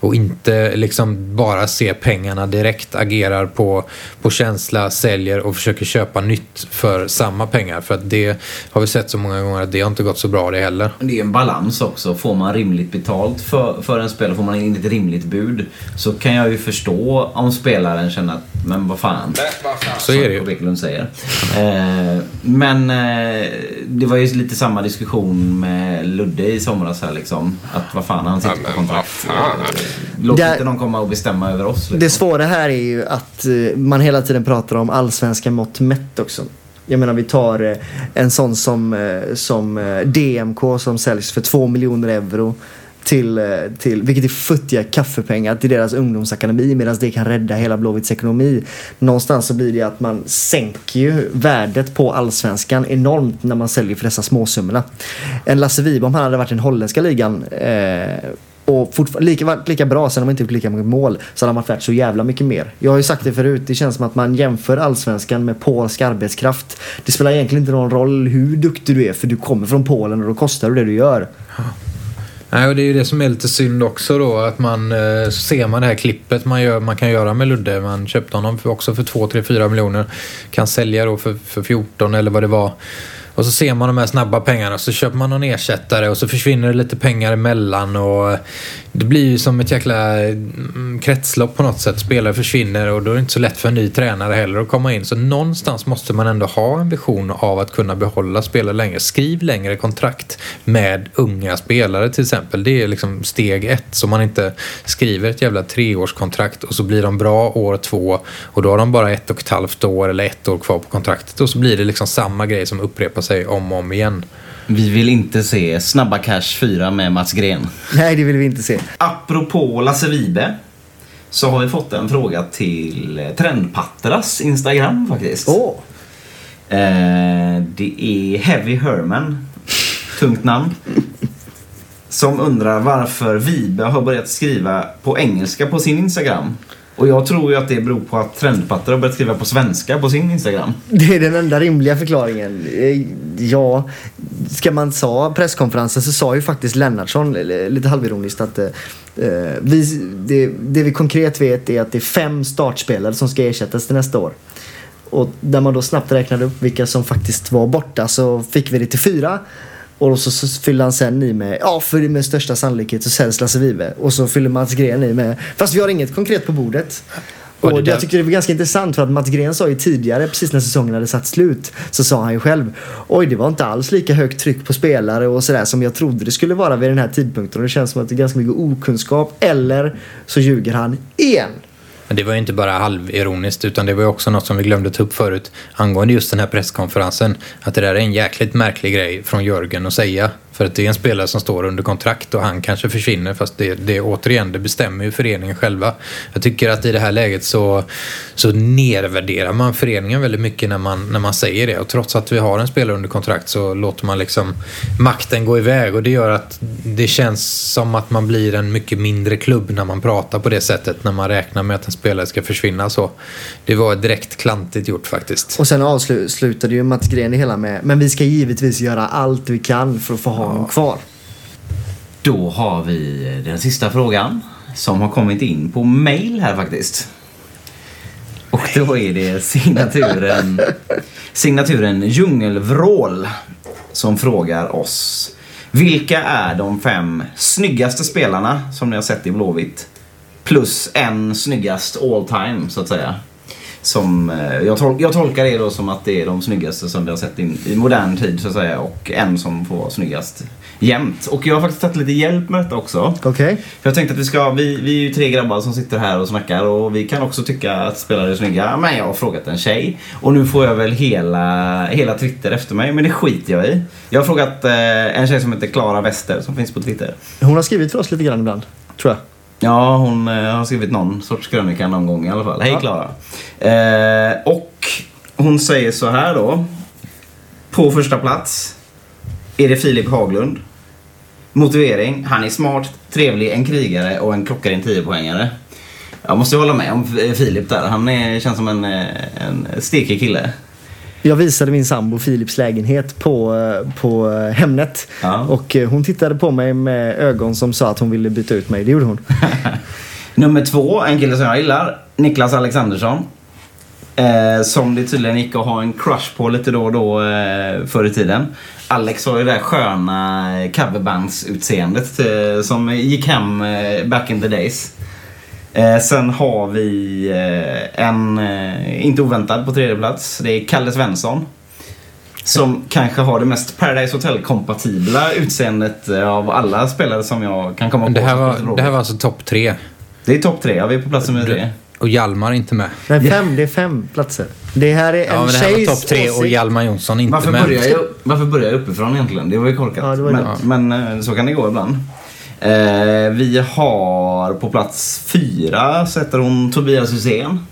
Och inte liksom bara se pengarna direkt, agerar på, på känsla, säljer och försöker köpa nytt för samma pengar. För att det har vi sett så många gånger att det har inte gått så bra det heller. Det är en balans också. Får man rimligt betalt för, för en spelare, får man in ett rimligt bud så kan jag ju förstå om spelaren känner att men vad fan. Nej, vad fan. Så är det ju. Säger. Eh, men eh, det var ju lite samma diskussion med Ludde i somras här liksom. Att vad fan, han sitter Ja, på kontrakt. fan. Låt Där- inte någon komma och bestämma över oss. Liksom. Det svåra här är ju att eh, man hela tiden pratar om allsvenska mått mätt också. Jag menar vi tar eh, en sån som, eh, som eh, DMK som säljs för 2 miljoner euro till, eh, till, vilket är futtiga kaffepengar till deras ungdomsakademi medan det kan rädda hela Blåvitts ekonomi. Någonstans så blir det att man sänker ju värdet på allsvenskan enormt när man säljer för dessa småsummorna. En Lasse Wibom han hade varit i den holländska ligan eh, och lika, varit lika bra, sen har man inte gjort lika mycket mål, så hade han varit värt så jävla mycket mer. Jag har ju sagt det förut, det känns som att man jämför allsvenskan med polsk arbetskraft. Det spelar egentligen inte någon roll hur duktig du är, för du kommer från Polen och då kostar du det du gör. Nej, och det är ju det som är lite synd också då att man eh, så ser man det här klippet man, gör, man kan göra med Ludde. Man köpte honom för, också för 2, 3, 4 miljoner. Kan sälja då för, för 14 eller vad det var. Och så ser man de här snabba pengarna så köper man någon ersättare och så försvinner det lite pengar emellan och eh, det blir ju som ett jäkla mm, kretslopp på något sätt. Spelare försvinner och då är det inte så lätt för en ny tränare heller att komma in. Så någonstans måste man ändå ha en vision av att kunna behålla spelare längre. Skriv längre kontrakt med unga spelare till exempel. Det är liksom steg ett. Så man inte skriver ett jävla treårskontrakt och så blir de bra år två och då har de bara ett och ett halvt år eller ett år kvar på kontraktet och så blir det liksom samma grej som upprepar sig om och om igen. Vi vill inte se Snabba Cash 4 med Mats Gren. Nej, det vill vi inte se. Apropå Lasse Vibe så har vi fått en fråga till eh, Trendpatras Instagram faktiskt. Åh! Eh, det är Heavy Herman, tungt namn, som undrar varför Vibe har börjat skriva på engelska på sin Instagram. Och jag tror ju att det beror på att trendfattare har börjat skriva på svenska på sin Instagram. Det är den enda rimliga förklaringen. Eh, ja, ska man sa presskonferensen så sa ju faktiskt Lennartsson, lite halvironiskt, att eh, eh vi, det, det vi konkret vet är att det är fem startspelare som ska ersättas till nästa år. Och där man då snabbt räknade upp vilka som faktiskt var borta så fick vi det till fyra. Och så, så fyllde han sen i med, ja för med största sannolikhet så säljs Lasse Vive. Och så fyller Mats Gren i med, fast vi har inget konkret på bordet. Och Och jag tycker det var ganska intressant för att Mats Gren sa ju tidigare, precis när säsongen hade satt slut, så sa han ju själv Oj, det var inte alls lika högt tryck på spelare och sådär som jag trodde det skulle vara vid den här tidpunkten. Och det känns som att det är ganska mycket okunskap. Eller så ljuger han igen. Men det var ju inte bara halvironiskt utan det var ju också något som vi glömde ta upp förut angående just den här presskonferensen. Att det där är en jäkligt märklig grej från Jörgen att säga. För att det är en spelare som står under kontrakt och han kanske försvinner fast det, det återigen, det bestämmer ju föreningen själva. Jag tycker att i det här läget så, så nedvärderar man föreningen väldigt mycket när man, när man säger det. Och trots att vi har en spelare under kontrakt så låter man liksom makten gå iväg och det gör att det känns som att man blir en mycket mindre klubb när man pratar på det sättet när man räknar med att en spelare ska försvinna så. Det var direkt klantigt gjort faktiskt. Och sen avslutade ju Mats Gren det hela med Men vi ska givetvis göra allt vi kan för att få ha honom kvar. Då har vi den sista frågan som har kommit in på mail här faktiskt. Och då är det signaturen, [laughs] signaturen Djungelvrål som frågar oss. Vilka är de fem snyggaste spelarna som ni har sett i Blåvitt? Plus en snyggast all time så att säga. Som, eh, jag, tol- jag tolkar det då som att det är de snyggaste som vi har sett in, i modern tid så att säga. Och en som får vara snyggast jämt. Och jag har faktiskt tagit lite hjälp med detta också. Okej? För jag tänkte att vi ska, vi, vi är ju tre grabbar som sitter här och snackar och vi kan också tycka att spelare är snygga. Men jag har frågat en tjej och nu får jag väl hela, hela Twitter efter mig, men det skiter jag i. Jag har frågat eh, en tjej som heter Klara Wester som finns på Twitter. Hon har skrivit för oss lite grann ibland. Tror jag. Ja, hon eh, har skrivit någon sorts krönika någon gång i alla fall. Hej Ja. Klara. Eh, och hon säger så här då. På första plats. är det Filip Haglund. Motivering. Han är smart, trevlig, en krigare och en klockren 10-poängare. Jag måste hålla med om F- Filip där. Han är, känns som en, eh, en stekig kille. Jag visade min sambo Philips lägenhet på, eh, på eh, Hemnet. Ja. Och eh, hon tittade på mig med ögon som sa att hon ville byta ut mig. Det gjorde hon. [laughs] Nummer två, en kille som jag gillar. Niklas Alexandersson. Eh, som det tydligen gick att ha en crush på lite då och då eh, förr i tiden. Alex har ju det där sköna coverbandsutseendet eh, som gick hem eh, back in the days. Eh, sen har vi eh, en, eh, inte oväntad på tredje plats. Det är Kalle Svensson. Som kanske har det mest Paradise Hotel-kompatibla utseendet av alla spelare som jag kan komma Men på. det här var, det här var alltså topp tre. Det är topp tre, ja, vi är på plats nummer tre. Och Hjalmar inte med. Nej, fem, det är fem platser. Det här är en Ja, men det här var tjejs topp tre och. Hjalmar Jonsson inte Varför med. börjar, jag, varför börjar jag uppifrån egentligen? Det var ju korkat. Ja, det var men, men så kan det gå ibland. Eh, vi har på plats fyra sätter hon Tobias Hysén.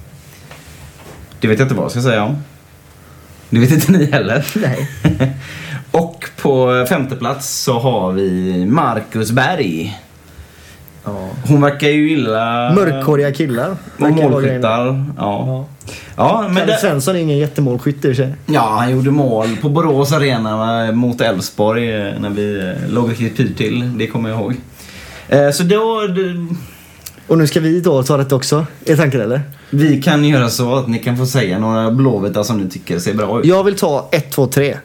Det vet jag inte vad jag ska säga om. Det vet inte ni heller. Nej. [laughs] Och på femte plats så har vi Marcus Berg. Ja. Hon verkar ju gilla... Mörkhåriga killar. Och målskyttar. Ja. Ja. Men Kalle det, Svensson är ingen jättemålskytt i sig. Ja, han gjorde mål på Borås Arena va, mot Elfsborg eh, när vi eh, låg riktigt pyrt till. Det kommer jag ihåg. Eh, Så då, Och nu ska vi då ta detta också. Är tanken eller? vi kan göra så att ni kan få säga några blåvita som ni tycker ser bra ut. Jag vill ta 1, 2, 3.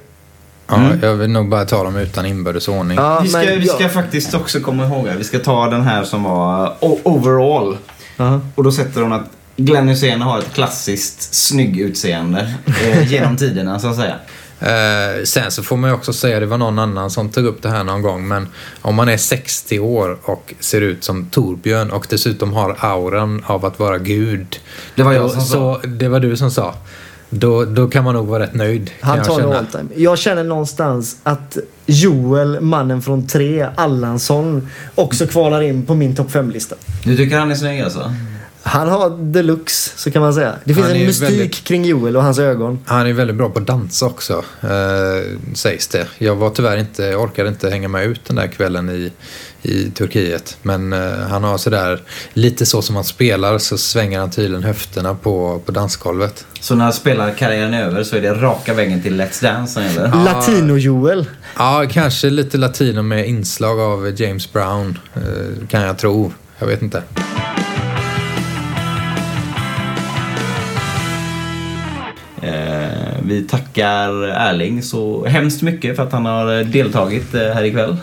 Ja, jag vill nog bara ta dem utan inbördes ordning. Ja, Vi ska, vi ska jag- faktiskt också komma ihåg att vi ska ta den här som var o- overall. Aha. Och då sätter hon att Glenn Hysén har ett klassiskt snygg utseende eh, genom [laughs] tiderna så att säga. Eh, sen så får man ju också säga, det var någon annan som tog upp det här någon gång, men om man är 60 år och ser ut som Torbjörn och dessutom har auran av att vara gud. Det var jag då, som så, Det var du som sa. Då, då kan man nog vara rätt nöjd. Han jag tar nog känna. all time. Jag känner någonstans att Joel, mannen från tre, Allansson, också kvalar in på min topp 5-lista. Du tycker han är snygg alltså? Han har deluxe, så kan man säga. Det finns Han en mystik väldigt- kring Joel och hans ögon. Han är väldigt bra på att dansa också, eh, sägs det. Jag var tyvärr inte, jag orkade inte hänga med ut den där kvällen i, i Turkiet. Men eh, han har sådär, lite så som han spelar så svänger han tydligen höfterna på, på dansgolvet. Så när spelarkarriären är över så är det raka vägen till Let's Dance som gäller? Latino-Joel. Ja, kanske lite latino med inslag av James Brown, eh, kan jag tro. Jag vet inte. Vi tackar Erling så hemskt mycket för att han har deltagit eh, här ikväll.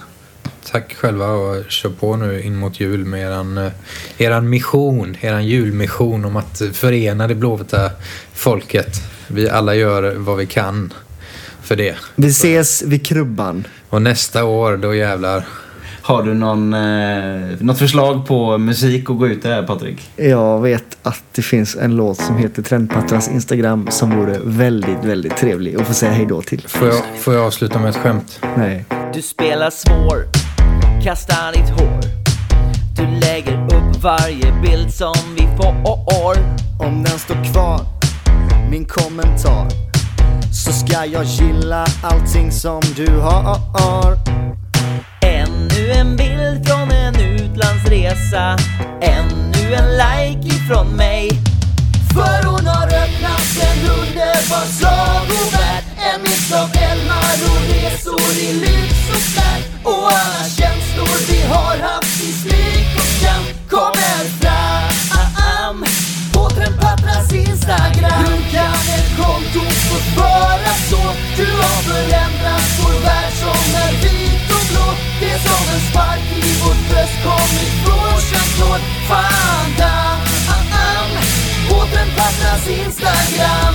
Tack själva och kör på nu in mot jul med eran, eh, eran mission, eran julmission om att förena det blåvita folket. Vi alla gör vad vi kan för det. Vi ses vid krubban. Och nästa år, då jävlar. Har du någon, eh, något förslag på musik att gå ut i här Patrik? Jag vet att det finns en låt som heter Trendpattras Instagram som vore väldigt, väldigt trevlig att få säga hejdå till. Får jag, får jag avsluta med ett skämt? Nej. Du spelar svår, kastar ditt hår Du lägger upp varje bild som vi får Om den står kvar, min kommentar Så ska jag gilla allting som du har Ännu en bild från en utlandsresa. Ännu en like ifrån mig. För hon har öppnat en underbar sagovärld En mix av älvar och resor i lyx och flärd Och alla känslor vi har haft i smyg och skam kommer fram. På Trendpattras Instagram. Hur kan ett konto få vara så? Du har förändrat vår värld som är vit det är som en spark i vårt bröst. Kommit från känslor Fan damn På Trendpattras Instagram.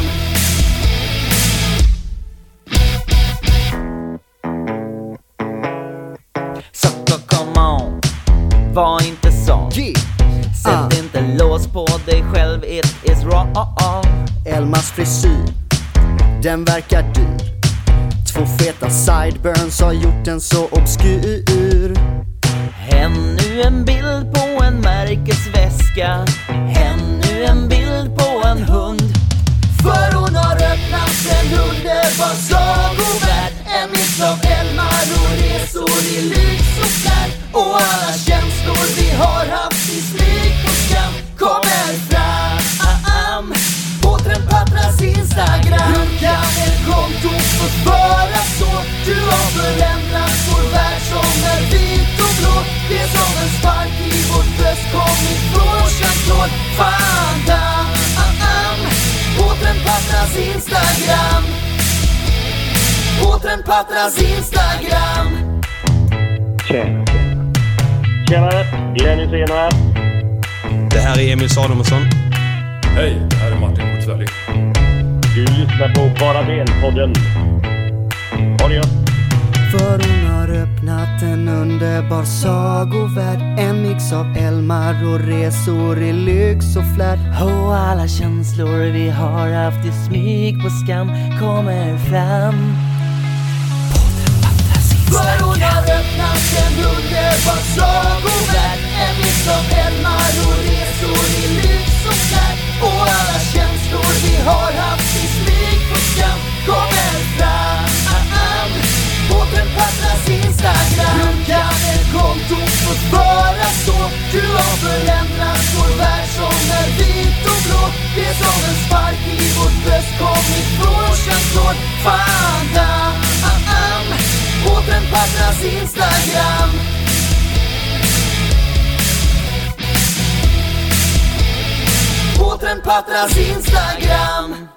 Så come on, var inte sån Sätt inte lås på dig själv, it is wrong Elmas frisyr, den verkar dyr och feta sideburns har gjort den så obskur. Ännu en bild på en märkesväska. Ännu en bild på en hund. För hon har öppnat en underbar sagovärld. En mix av älmar och resor i lyx och flärd. Och alla känslor vi har haft Dina hankar ett konto fått föras åt. Du har förändrat vår värld som är vit och blå. Det är som en spark i vårt bröst kommit från Jean-Claude Van Damme. Patras Instagram. Åter en Patras Instagram. Tjenare, Jenny Seno här. Det här är Emil Salomonsson. Hej, det här är Martin Kortsvälling. Du lyssnar på Bara Ben-podden. Ha det gött. För hon har öppnat en underbar sagovärld. En mix av Elmar och resor i lyx och flärd. Och alla känslor vi har haft i smyg på skam kommer fram. För hon har öppnat en underbar sagovärld. En mix av Elmar och resor i lyx och flärd och alla känslor vi har haft i smyg på skam kommer fram. Båten paddlas Instagram. Hur kan ett konto få vara så? Du har förändrat vår värld som är vit och blå? Det är som en spark i vårt bröst kommit från känslor. Fan damn Båten paddlas Instagram. På Patras Instagram